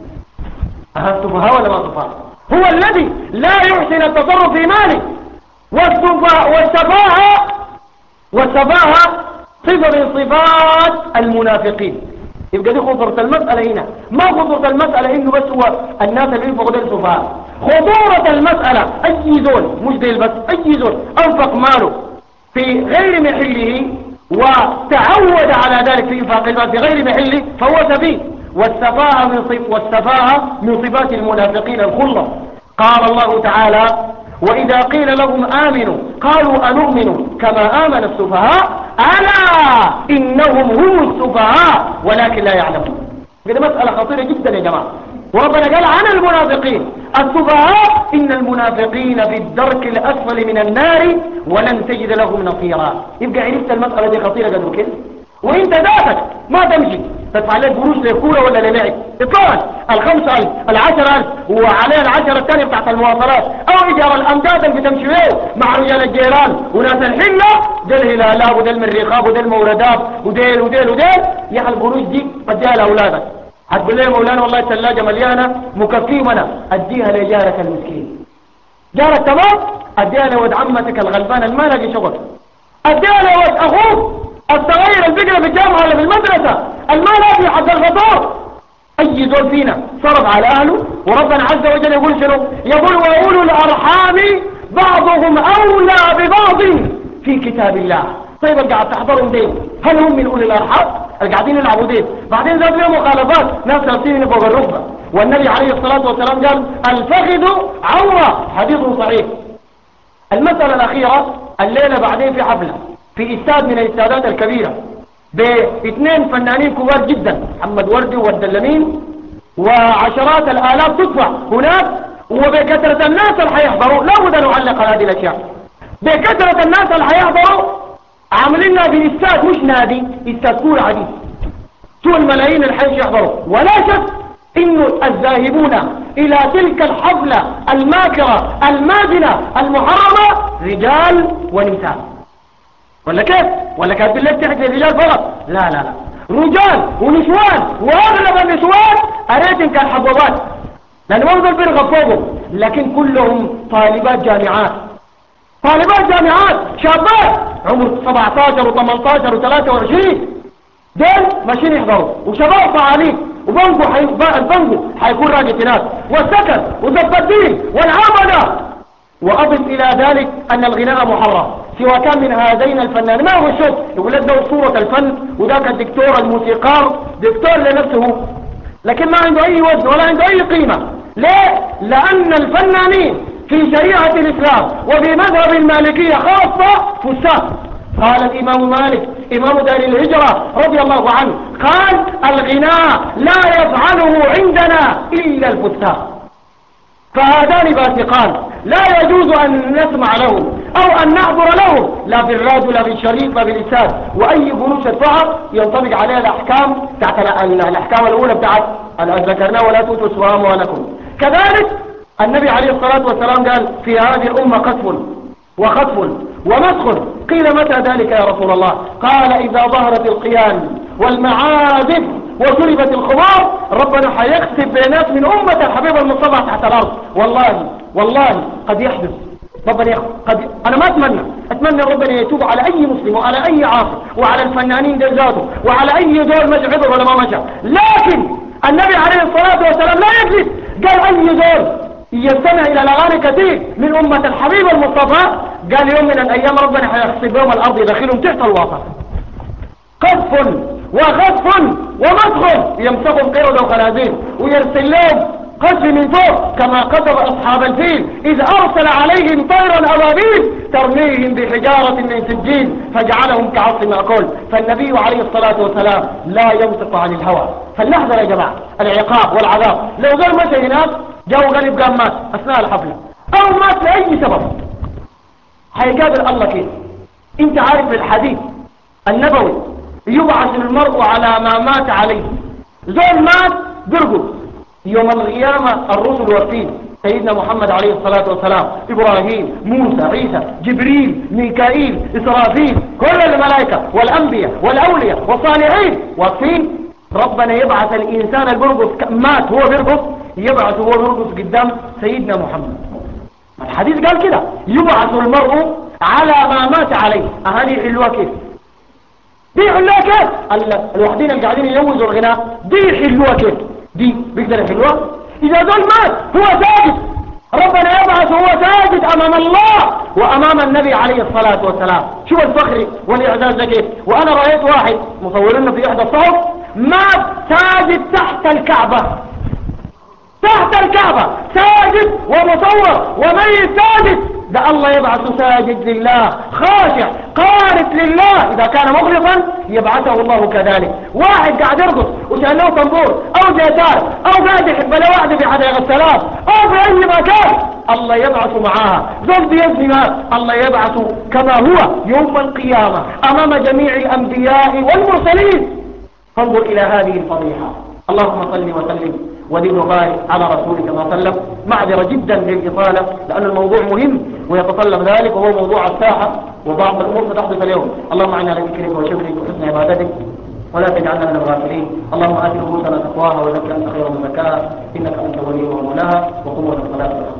أها السفهاء ولا ما سفهاء؟ هو الذي لا يحسن التصرف في ماله. والسفاهة والسفاهة صفة من صفات المنافقين. يبقى دي خطورة المسألة هنا. ما خطورة المسألة إنه بس هو الناس اللي ينفقوا دي السفهاء خطورة المسألة أي زول مش دي بس أي زول أنفق ماله في غير محله وتعود على ذلك في إنفاق المال في غير محله فهو سفيه. والسفاهة من صف والسفاهة من صفات المنافقين الخلة. قال الله تعالى وإذا قيل لهم آمنوا قالوا أنؤمن كما آمن السفهاء؟ ألا! إنهم هم السفهاء ولكن لا يعلمون. هذه مسألة خطيرة جدا يا جماعة. وربنا قال عن المنافقين. السفهاء إن المنافقين في الدرك الأسفل من النار ولن تجد لهم نصيرا. يبقى عرفت المسألة دي خطيرة قدر كده وانت ذاتك ما تمشي. تدفع لك قروش لكورة ولا للعب. اطلاقا الخمسة ألف العشر ألف وعليها العشرة الثانية بتاعت المواصلات. أو إيجار الأمداد اللي بتمشي مع رجال الجيران. وناس الحلة. ديل هلالات وديل المريخاب وديل الموردات وديل وديل وديل يا القروش دي اديها لأولادك. هتقول لي مولانا والله الثلاجة مليانة مكفيمنا أديها لجارك المسكين. جارك تمام؟ أديها لود عمتك الغلبان الما لاقي شغل أديها لود أخوك. الصغير الفكرة في الجامعة ولا في المدرسة؟ المال في حق الفطور أي دول فينا؟ صرف على أهله وربنا عز وجل يقول شنو؟ يقول وأولو الأرحام بعضهم أولى ببعض في كتاب الله. طيب قاعد تحضرهم دين هل هم من أولي الأرحام؟ القاعدين يلعبوا دين بعدين ذات لهم مخالفات ناس لابسين فوق الركبة. والنبي عليه الصلاة والسلام قال الفخذ عورة. حديث صحيح. المسألة الأخيرة الليلة بعدين في حفلة. في استاد من الاستادات الكبيرة. باثنين فنانين كبار جدا محمد وردي والدلمين وعشرات الآلاف تدفع هناك وبكثرة الناس اللي حيحضروا لا بد أن نعلق هذه الأشياء. بكثرة الناس اللي حيحضروا عاملينها باستاد مش نادي استاد كورة عديد سوى الملايين اللي حيحضروا ولا شك إن الذاهبون إلى تلك الحفلة الماكرة الماجنة المحرمة رجال ونساء. ولا كيف؟ ولا كانت بالله تحت الرجال فقط؟ لا لا لا. رجال ونسوان. وأغلب النسوان اريد كان حبوبات. لأن ما نقدر بيرغب فوقهم. لكن كلهم طالبات جامعات. طالبات جامعات. شابات. عمر 17 و18 و23 دول ماشيين يحضروا. وشباب فعالين. وبنجو حي... البنجو حيكون راجل هناك والسكن وزب الدين وأضف إلى ذلك أن الغناء محرم. سواء كان من هذين الفنان ما هو الشوف يقول لك ده صورة الفن وذاك الدكتور الموسيقار دكتور لنفسه لكن ما عنده أي وزن ولا عنده أي قيمة. ليه؟ لأن الفنانين في شريعة الإسلام وفي مذهب المالكية خاصة فساق قال الإمام مالك إمام دار الهجرة رضي الله عنه قال الغناء لا يفعله عندنا إلا الفساق فهذان فاسقان لا يجوز أن نسمع له أو أن نحضر له. لا في الراد ولا في الشريف ولا في الإساد وأي بنوش الفعر ينطبق عليها الأحكام تحت الأحكام الأولى بتاعت ذكرنا ولا توتوا سوام ولكم كذلك النبي عليه الصلاة والسلام قال في هذه الأمة قتف وخطف ومسخ قيل متى ذلك يا رسول الله؟ قال إذا ظهرت القيان والمعازف وشربت الخمار ربنا حيختم بينات من أمة الحبيب المصطفى تحت الأرض. والله والله قد يحدث. ربنا قد أنا ما أتمنى. أتمنى ربنا يتوب على أي مسلم وعلى أي عاصر وعلى الفنانين ذاته وعلى أي دول مشى عبر ولا ما مشى. لكن النبي عليه الصلاة والسلام لا يجلس. قال أي دول يستمع إلى الأغاني كثير من أمة الحبيب المصطفى؟ قال يوم من الأيام ربنا حيخصب يوم الأرض يدخلهم تحت الوسط قذف وخطف ومسخ يمسخهم قرد وخنازير ويرسل لهم قذف من فوق كما قذف أصحاب الفيل. إذ أرسل عليهم طيرا أبابيل ترميهم بحجارة من سجين فجعلهم كعصف مأكول. فالنبي عليه الصلاة والسلام لا ينطق عن الهوى. فلنحذر يا جماعة العقاب والعذاب. لو غير مشى هناك جو غلب قام مات أثناء الحفلة. أو مات لأي سبب. هيقابل الله كيف؟ أنت عارف الحديث النبوي يبعث المرء على ما مات عليه. زول مات برقص يوم القيامة الرسل والفين سيدنا محمد عليه الصلاة والسلام إبراهيم موسى عيسى جبريل ميكائيل إسرافيل كل الملائكة والأنبياء والأولياء والصالحين. واقفين ربنا يبعث الإنسان البرقص مات هو برقص يبعث هو برقص قدام سيدنا محمد. الحديث قال كده يبعث المرء على ما مات عليه. أهاني يحلوها كيف دي يحلوها كيف الوحدين اللي قاعدين يجوزوا الغناء دي يحلوها كيف دي بيقدر يحلوها إذا ذول مات هو ساجد. ربنا يبعث هو ساجد أمام الله وأمام النبي عليه الصلاة والسلام. شو الفخر والإعزاز كيف؟ وأنا رأيت واحد مصورينه في إحدى الصوت مات ساجد تحت الكعبة. تحت الكعبة. ساجد ومصور وميت ساجد. ده الله يبعث ساجد لله خاشع قارب لله. إذا كان مخلصا يبعثه الله كذلك. واحد قاعد يرقص وشان له طنبور أو جيتار أو قاعد يحب له واحدة في حديقة السلام أو في أي مكان. الله يبعث معاها. زوج بيزني الله يبعث كما هو يوم القيامة أمام جميع الأنبياء والمرسلين. فانظر إلى هذه الفضيحة. اللهم صل وسلم. ودين بارك على رسولك صلى الله عليه وسلم معذرة جدا للإطالة لأن الموضوع مهم ويتطلب ذلك وهو موضوع الساحة وبعض الأمور ستحدث اليوم. اللهم اعنا على ذكرك وشكرك وحسن عبادتك ولا تجعلنا من الغافلين. اللهم آت نفوسنا تقواها وزكها أنت خير من زكاها إنك أنت ولي ومولاها وقوة الصلاة.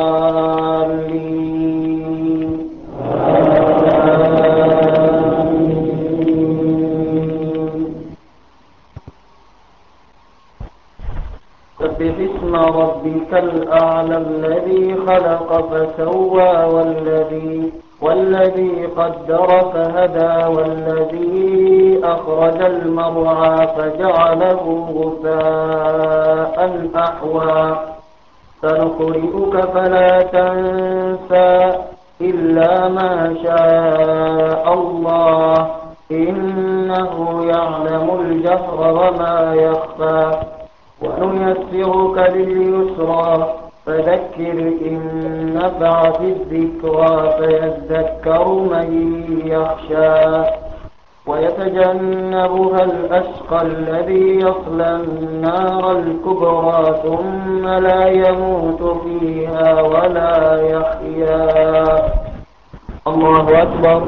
سبح اسم ربك الأعلى الذي خلق فسوى والذي والذي قدر فهدى والذي أخرج المرعى فجعله غفاء أحوى سنقرئك فلا تنسى إلا ما شاء الله. إنه يعلم الجهر وما يخفى. ونيسرك لليسرى فذكر إن نفعت الذكرى فيذكر من يخشى. ويتجنبها الأشقى الذي يصلى النار الكبرى ثم لا يموت فيها ولا يحيا. الله أكبر.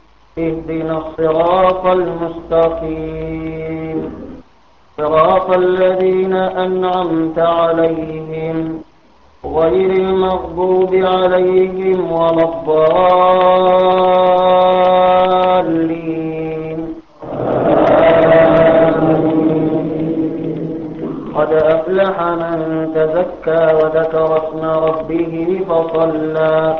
اهدنا الصراط المستقيم. صراط الذين أنعمت عليهم غير المغضوب عليهم ولا الضالين. قد أفلح من تزكى وذكر اسم ربه فصلى.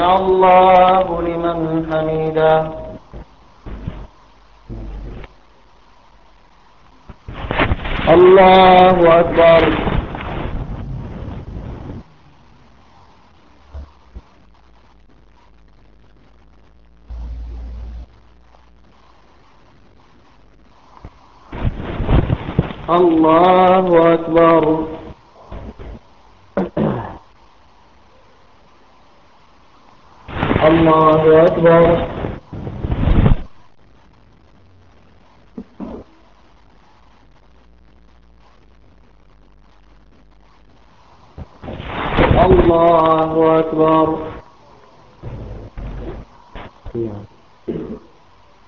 الله لمن حمده الله أكبر. الله أكبر. الله أكبر. الله أكبر.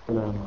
سلام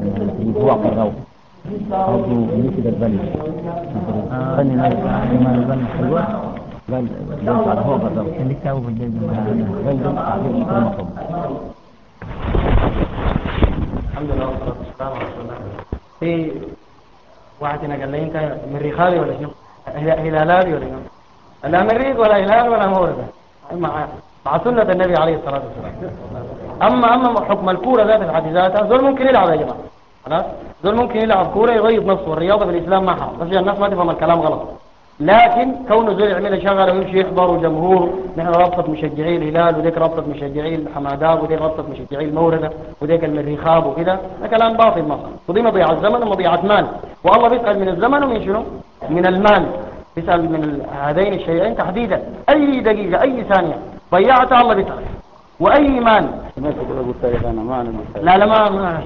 من المسلمين هو قرروا أبو يوسف البني بني ما البني حلوة قال قال هو قرروا اللي كتابه في الجلد لي قاعدين في المقام الحمد لله والصلاة والسلام على رسول الله في واحد هنا قال لي إنت مريخاوي ولا شنو؟ هلا- هلالاتي ولا شنو؟ لا مريخ ولا هلال ولا مورد. مع مع سنة النبي عليه الصلاة والسلام. أما أما حكم الكورة ذات في ذاتها زول ممكن يلعب يا جماعة. خلاص؟ زول ممكن يلعب كورة يغيظ نفسه والرياضة في الإسلام ما حرام بس الناس ما تفهم الكلام غلط. لكن كونه زول يعمل شغلة ويمشي يحضر وجمهور نحن رابطة مشجعي الهلال وديك رابطة مشجعي الحمادات وديك رابطة مشجعي الموردة وديك المريخاب وكذا ده كلام باطل مصر ودي مضيعة زمن ومضيعة مال. والله بيسأل من الزمن ومن شنو؟ من المال. بيسأل من هذين الشيئين تحديدا. أي دقيقة أي ثانية. ضيعتها الله بيسأل وأي مال سمعت كده قلت لك أنا ما أنا لا لا ما ما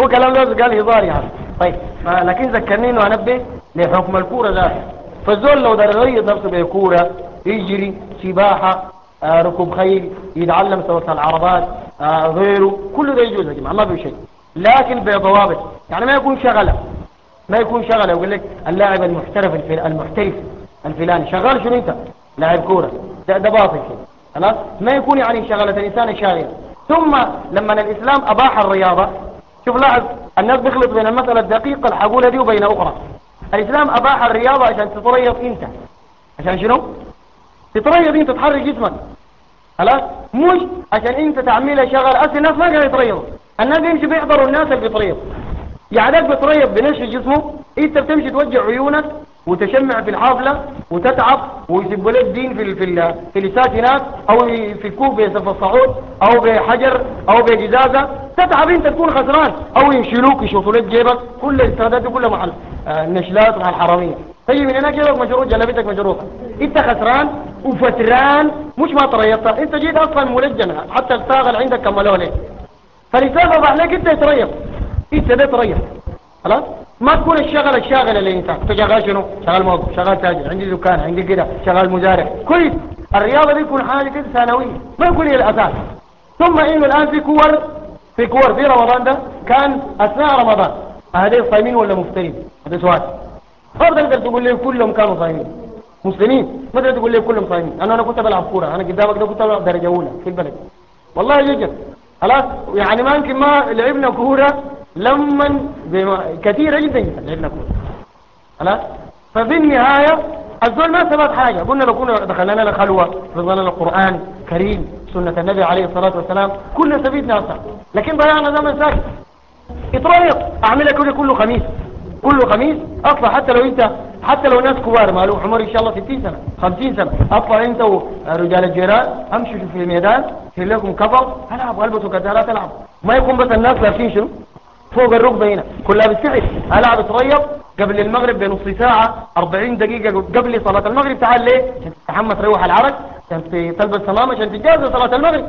هو كلام لوز قال هزار يعني طيب لكن ذكرني إنه انبه لحكم الكورة ذاته فالزول لو دار يغيظ نفسه بكوره يجري سباحة آه ركوب خيل يتعلم سواقة العربات آه غيره كل ده يجوز يا جماعة ما في شيء. لكن بضوابط يعني ما يكون شغلة. ما يكون شغلة يقول لك اللاعب المحترف الفل... المحترف الفلاني. شغال شنو أنت؟ لاعب كورة. ده, ده باطل كده خلاص ما يكون يعني شغلة الإنسان شاغل. ثم لما الإسلام أباح الرياضة شوف لاحظ الناس بيخلط بين المسألة الدقيقة الحقوله دي وبين أخرى. الإسلام أباح الرياضة عشان تتريض أنت. عشان شنو؟ تتريض أنت تحرك جسمك. خلاص؟ مش عشان أنت تعملها شغل. أصل الناس ما قاعد يتريضوا. الناس يمشي بيحضروا الناس اللي بيتريض يعني ده بيتريض بنشر جسمه. أنت بتمشي توجع عيونك. وتشمع في الحافلة وتتعب ويسبوا لك دين في في ال في اللسات هناك أو في الكوب بسف الصعود أو بحجر أو بجزازة تتعب أنت تكون خسران. أو ينشلوك يشوفوا لك جيبك. كل الاستعدادات دي كلها مع آه، النشلات مع الحرامية. طيب من هناك جيبك مشروط؟ جلبتك مجروطة أنت خسران وفتران. مش ما تريضت أنت جيت أصلا ملجن حتى الساغل عندك كملوه ليه فلسبب عليك أنت يتريض أنت ده تريض خلاص؟ ما تكون الشغل الشاغل اللي انت. شغال شنو؟ شغال موظف شغال تاجر عندي دكان عندي كده شغال مزارع. كويس الرياضة دي تكون حاجة كده ثانويه ما يكون هي الأساس. ثم إنه الآن في كور في كور في رمضان ده كان أثناء رمضان. هذين صايمين ولا مفترين هذا سؤال. ما تقدر تقول لي كلهم كانوا صايمين. مسلمين. ما تقدر تقول لي كلهم صايمين. أنا أنا كنت بلعب كورة. أنا قدامك ده كنت بلعب درجة أولى في البلد. والله يجب خلاص؟ يعني ما يمكن ما لعبنا كورة لما بما كثيرة جدا جدا كوره خلاص ففي النهاية الزول ما ثبت حاجة. قلنا لو كنا دخلنا لنا خلوة رضانا القران كريم سنة النبي عليه الصلاة والسلام كلنا سبيتنا أصلا لكن ضيعنا زمن ساكت. اتريق أعملها كل كله خميس. كله خميس. أطلع حتى لو انت حتى لو ناس كبار مالو عمر إن شاء الله 60 سنة 50 سنة. أطلع أنت ورجال الجيران أمشوا في الميدان في لكم كفر. ألعب ألبسوا كذا تلعب ما يكون بس الناس لابسين شنو؟ فوق الركبة هنا. كلها بالسحر العب اتريض قبل المغرب بنص ساعة 40 دقيقة قبل صلاة المغرب. تعال ليه؟ عشان تتحمى تروح العرق. عشان تلبس تمام عشان تتجاوز صلاة المغرب.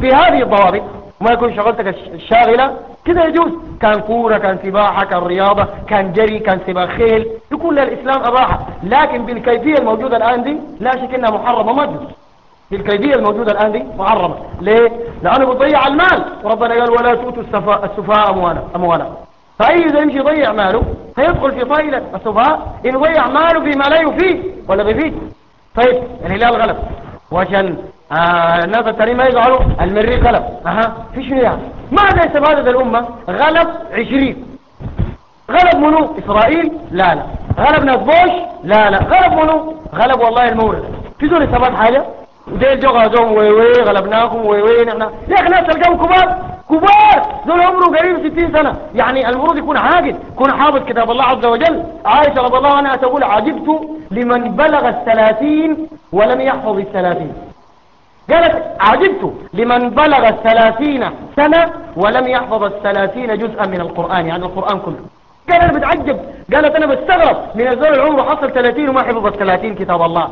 في هذه الضوابط ما يكون شغلتك الش- الشاغلة كده يجوز. كان كورة كان سباحة كان رياضة كان جري كان سباق خيل. يكون الإسلام أباحة. لكن بالكيفية الموجودة الآن دي لا شك إنها محرمة ما تجوز. بالكيفية الموجودة الآن دي محرمة ليه؟ لأنه بتضيع المال. وربنا قال ولا تؤتوا السفاء أموالا فأي إذا يمشي يضيع ماله هيدخل في طائلة السفهاء إن يضيع ماله فيما لا يفيد ولا بيفيد. طيب الهلال غلب وعشان آه الناس التانيين ما يزعلوا المريخ غلب. أها في شنو يعني؟ ماذا استفادت الأمة غلب عشرين. غلب منو؟ إسرائيل؟ لا لا. غلب ناس بوش؟ لا لا. غلب منو؟ غلب والله المورد في دول استفاد حاجة؟ وديل جو غازوهم وي وي غلبناكم وي وي نحن يا أخي ناس تلقاهم كبار كبار. دول عمره قريب 60 سنة. يعني المفروض يكون عاقل يكون حافظ كتاب الله عز وجل. عائشة رضي الله عنها تقول عجبت لمن بلغ الثلاثين ولم يحفظ الثلاثين. قالت عجبت لمن بلغ الثلاثين سنة ولم يحفظ الثلاثين جزءا من القرآن. يعني القرآن كله. قال أنا بتعجب. قالت أنا بستغرب. من الزول العمر حصل 30 وما حفظ ال 30 كتاب الله.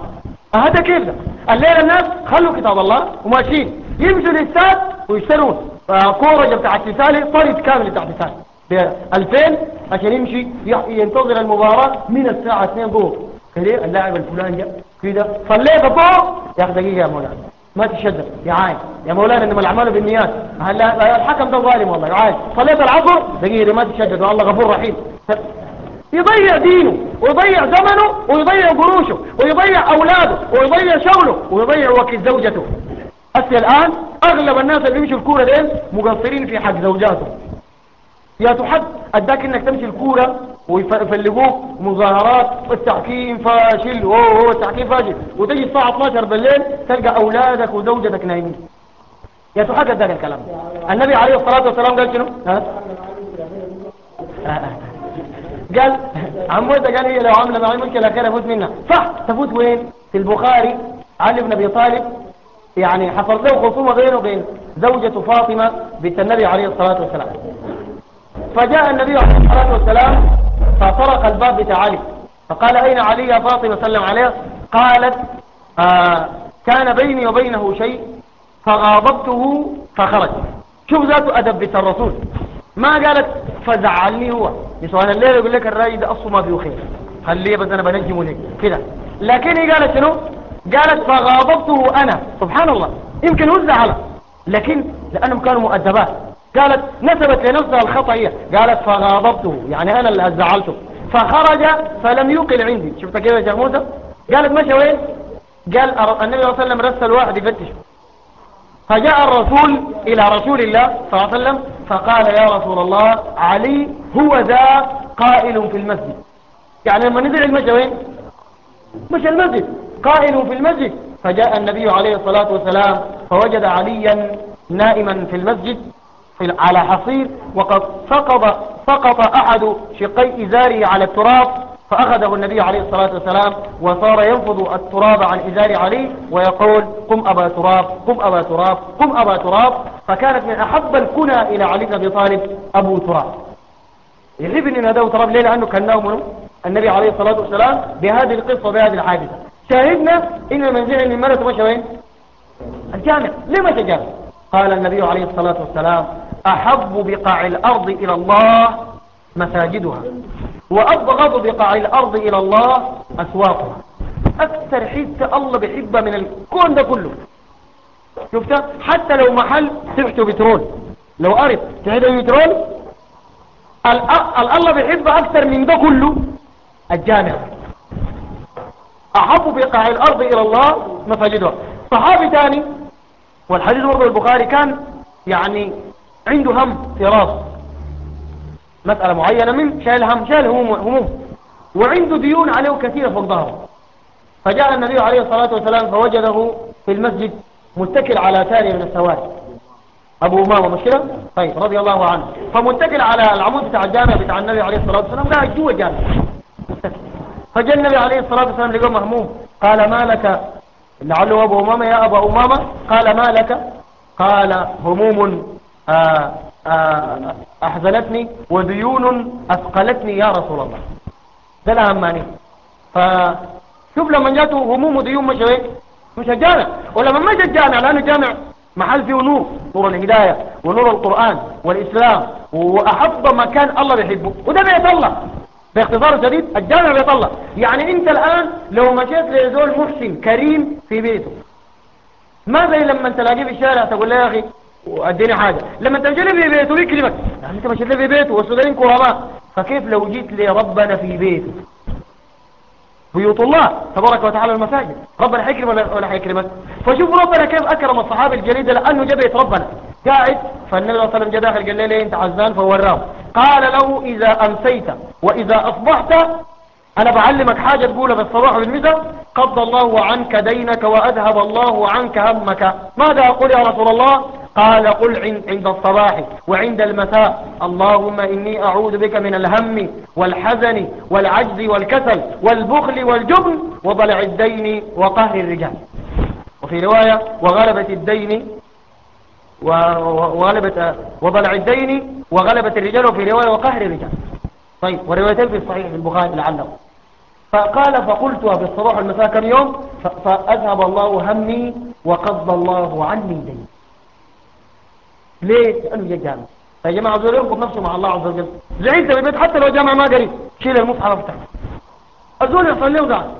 هذا كيف؟ ده الليلة الناس خلوا كتاب الله وماشيين. يمشوا الاستاد ويشتروا آه، كورة بتاع التسالي طريق كامل بتاع التسالي ب 2000 عشان يمشي ينتظر المباراة من الساعة 2 ظهر. كده اللاعب الفلاني جاء كده. صليت فوق. يا أخي دقيقة يا مولانا. ما تشدد. يا عاين يا مولانا إنما الأعمال بالنيات. الحكم ده ظالم والله. يا عاين صليت العصر. دقيقة ما تشدد. والله غفور رحيم. يضيع دينه ويضيع زمنه ويضيع قروشه ويضيع أولاده ويضيع شغله ويضيع وقت زوجته. هسه الآن أغلب الناس اللي بيمشوا الكورة دين مقصرين في حق زوجاتهم. يا تحد أداك إنك تمشي الكورة ويفلقوك مظاهرات والتحكيم فاشل أوه التحكيم فاشل. وتجي الساعة 12 بالليل تلقى أولادك وزوجتك نايمين. يا تحد أداك الكلام. النبي عليه الصلاة والسلام قال شنو؟ ها؟ آه، آه. قال عموته قال هي لو عامله معي مشكله خير أفوت منها صح تفوت وين؟ في البخاري علي بن أبي طالب يعني حصل له خصومة بينه وبين زوجة فاطمة بنت النبي عليه الصلاة والسلام. فجاء النبي عليه الصلاة والسلام فطرق الباب بتاع علي. فقال أين علي يا فاطمة؟ سلم عليها قالت آه كان بيني وبينه شيء فغاضبته فخرج. شوف ذاته أدب بنت الرسول. ما قالت فزعلني هو. يسوان الليل يقول لك الراجل ده أصله ما فيه خير. خليه بس أنا بنجمه لك كده. لكن هي قالت شنو؟ قالت فغاضبته أنا. سبحان الله. يمكن هو زعله لكن لأنهم كانوا مؤدبات. قالت نسبت لنفسها الخطأ هي. قالت فغاضبته يعني أنا اللي زعلته. فخرج فلم يقل عندي. شفت كيف يا موسى؟ قالت مشى وين؟ قال النبي صلى الله عليه وسلم رسل واحد يفتش. فجاء الرسول إلى رسول الله صلى الله عليه وسلم فقال يا رسول الله علي هو ذا قائل في المسجد. يعني لما نزل المشى وين؟ مشى المسجد قائل في المسجد. فجاء النبي عليه الصلاة والسلام فوجد عليا نائما في المسجد على حصير وقد سقط سقط أحد شقي إزاره على التراب. فأخذه النبي عليه الصلاة والسلام وصار ينفض التراب عن إزار علي ويقول قم أبا تراب قم أبا تراب قم أبا تراب. فكانت من أحب الكنى إلى علي بن أبي طالب أبو تراب. يحب أن ينادوا تراب ليه لأنه كان نوم النبي عليه الصلاة والسلام بهذه القصة وبهذه الحادثة. شاهدنا إن من زعل من مرته مشى وين؟ الجامع. ليه مشى الجامع قال النبي عليه الصلاة والسلام أحب بقاع الأرض إلى الله مساجدها. وأبغض بقاع الأرض إلى الله أسواقها. أكثر حتة الله بيحبها من الكون ده كله. شفت؟ حتى لو محل تحته بترول. لو أرد تحته بترول؟ الله بيحبها أكثر من ده كله. الجامع. أحب بقاع الأرض إلى الله مساجدها صحابي ثاني والحديث برضه البخاري كان يعني عنده هم في راسه مسألة معينة من شايل هم شايل هموم, وعنده ديون عليه كثيرة فوق ظهره. فجاء النبي عليه الصلاة والسلام فوجده في المسجد متكل على ثاني من السواري أبو أمامة مش كده؟ طيب رضي الله عنه. فمتكل على العمود بتاع الجامع بتاع النبي عليه الصلاة والسلام قاعد جوا الجامع. فجاء النبي عليه الصلاة والسلام لقاه مهموم. قال ما لك لعله أبو أمامة يا أبو أمامة قال ما لك؟ قال هموم آآ أحزنتني وديون أثقلتني يا رسول الله. ده الأهماني فشوف لما جاته هموم وديون مش إيه؟ مش الجامع. ولما مشى الجامع لأنه جامع محل فيه نور نور الهداية ونور القرآن والإسلام وأحب مكان الله بيحبه. وده بيت الله. باختصار شديد الجامع بيت الله. يعني أنت الآن لو مشيت لزول محسن كريم في بيته ما زي لما تلاقيه في الشارع تقول له يا أخي وأديني حاجة. لما تجي لي في بيته يكلمك يعني أنت مشيت في بيته والسودانيين كرماء فكيف لو جيت لربنا في بيته؟ بيوت الله تبارك وتعالى المساجد ربنا حيكرم ولا حيكرمك؟ فشوف ربنا كيف أكرم الصحابة الجليد لأنه جبيت ربنا. قاعد فالنبي صلى الله عليه وسلم جاء داخل قال لي أنت عزان فوراه. قال له إذا أمسيت وإذا أصبحت أنا بعلمك حاجة تقولها بالصباح والمساء. قضى الله عنك دينك وأذهب الله عنك همك. ماذا أقول يا رسول الله؟ قال قل عند الصباح وعند المساء. اللهم إني أعوذ بك من الهم والحزن والعجز والكسل والبخل والجبن وضلع الدين وقهر الرجال. وفي رواية وغلبة الدين وغلبة وضلع الدين وغلبة الرجال. وفي رواية وقهر الرجال. طيب وروايتين في الصحيح في البخاري لعله. فقال فقلتها في الصباح والمساء كم يوم؟ فأذهب الله همي وقضى الله عني دين ليه؟ لأنه جاء جامع. يا جماعة زول يربط نفسه مع الله عز وجل. زعلت بالبيت حتى لو جامع ما قريب شيل المصحف أفتح. الزول له قاعد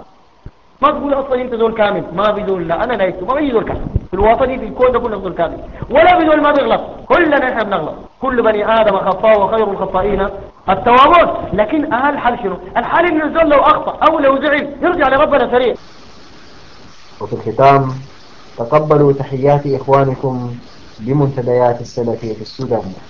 ما تقول أصلا أنت زول كامل. ما في زول لا أنا ليست ما في زول كامل. الوطني في الكون ده كله زول كامل. ولا في زول ما بيغلط. كلنا إحنا بنغلط. كل بني آدم خطاء وخير الخطائين. التوابون. لكن أهل الحل شنو؟ الحل ان الزول لو أخطأ أو لو زعل يرجع لربنا سريع وفي الختام تقبلوا تحيات إخوانكم بمنتديات السلفية السودانية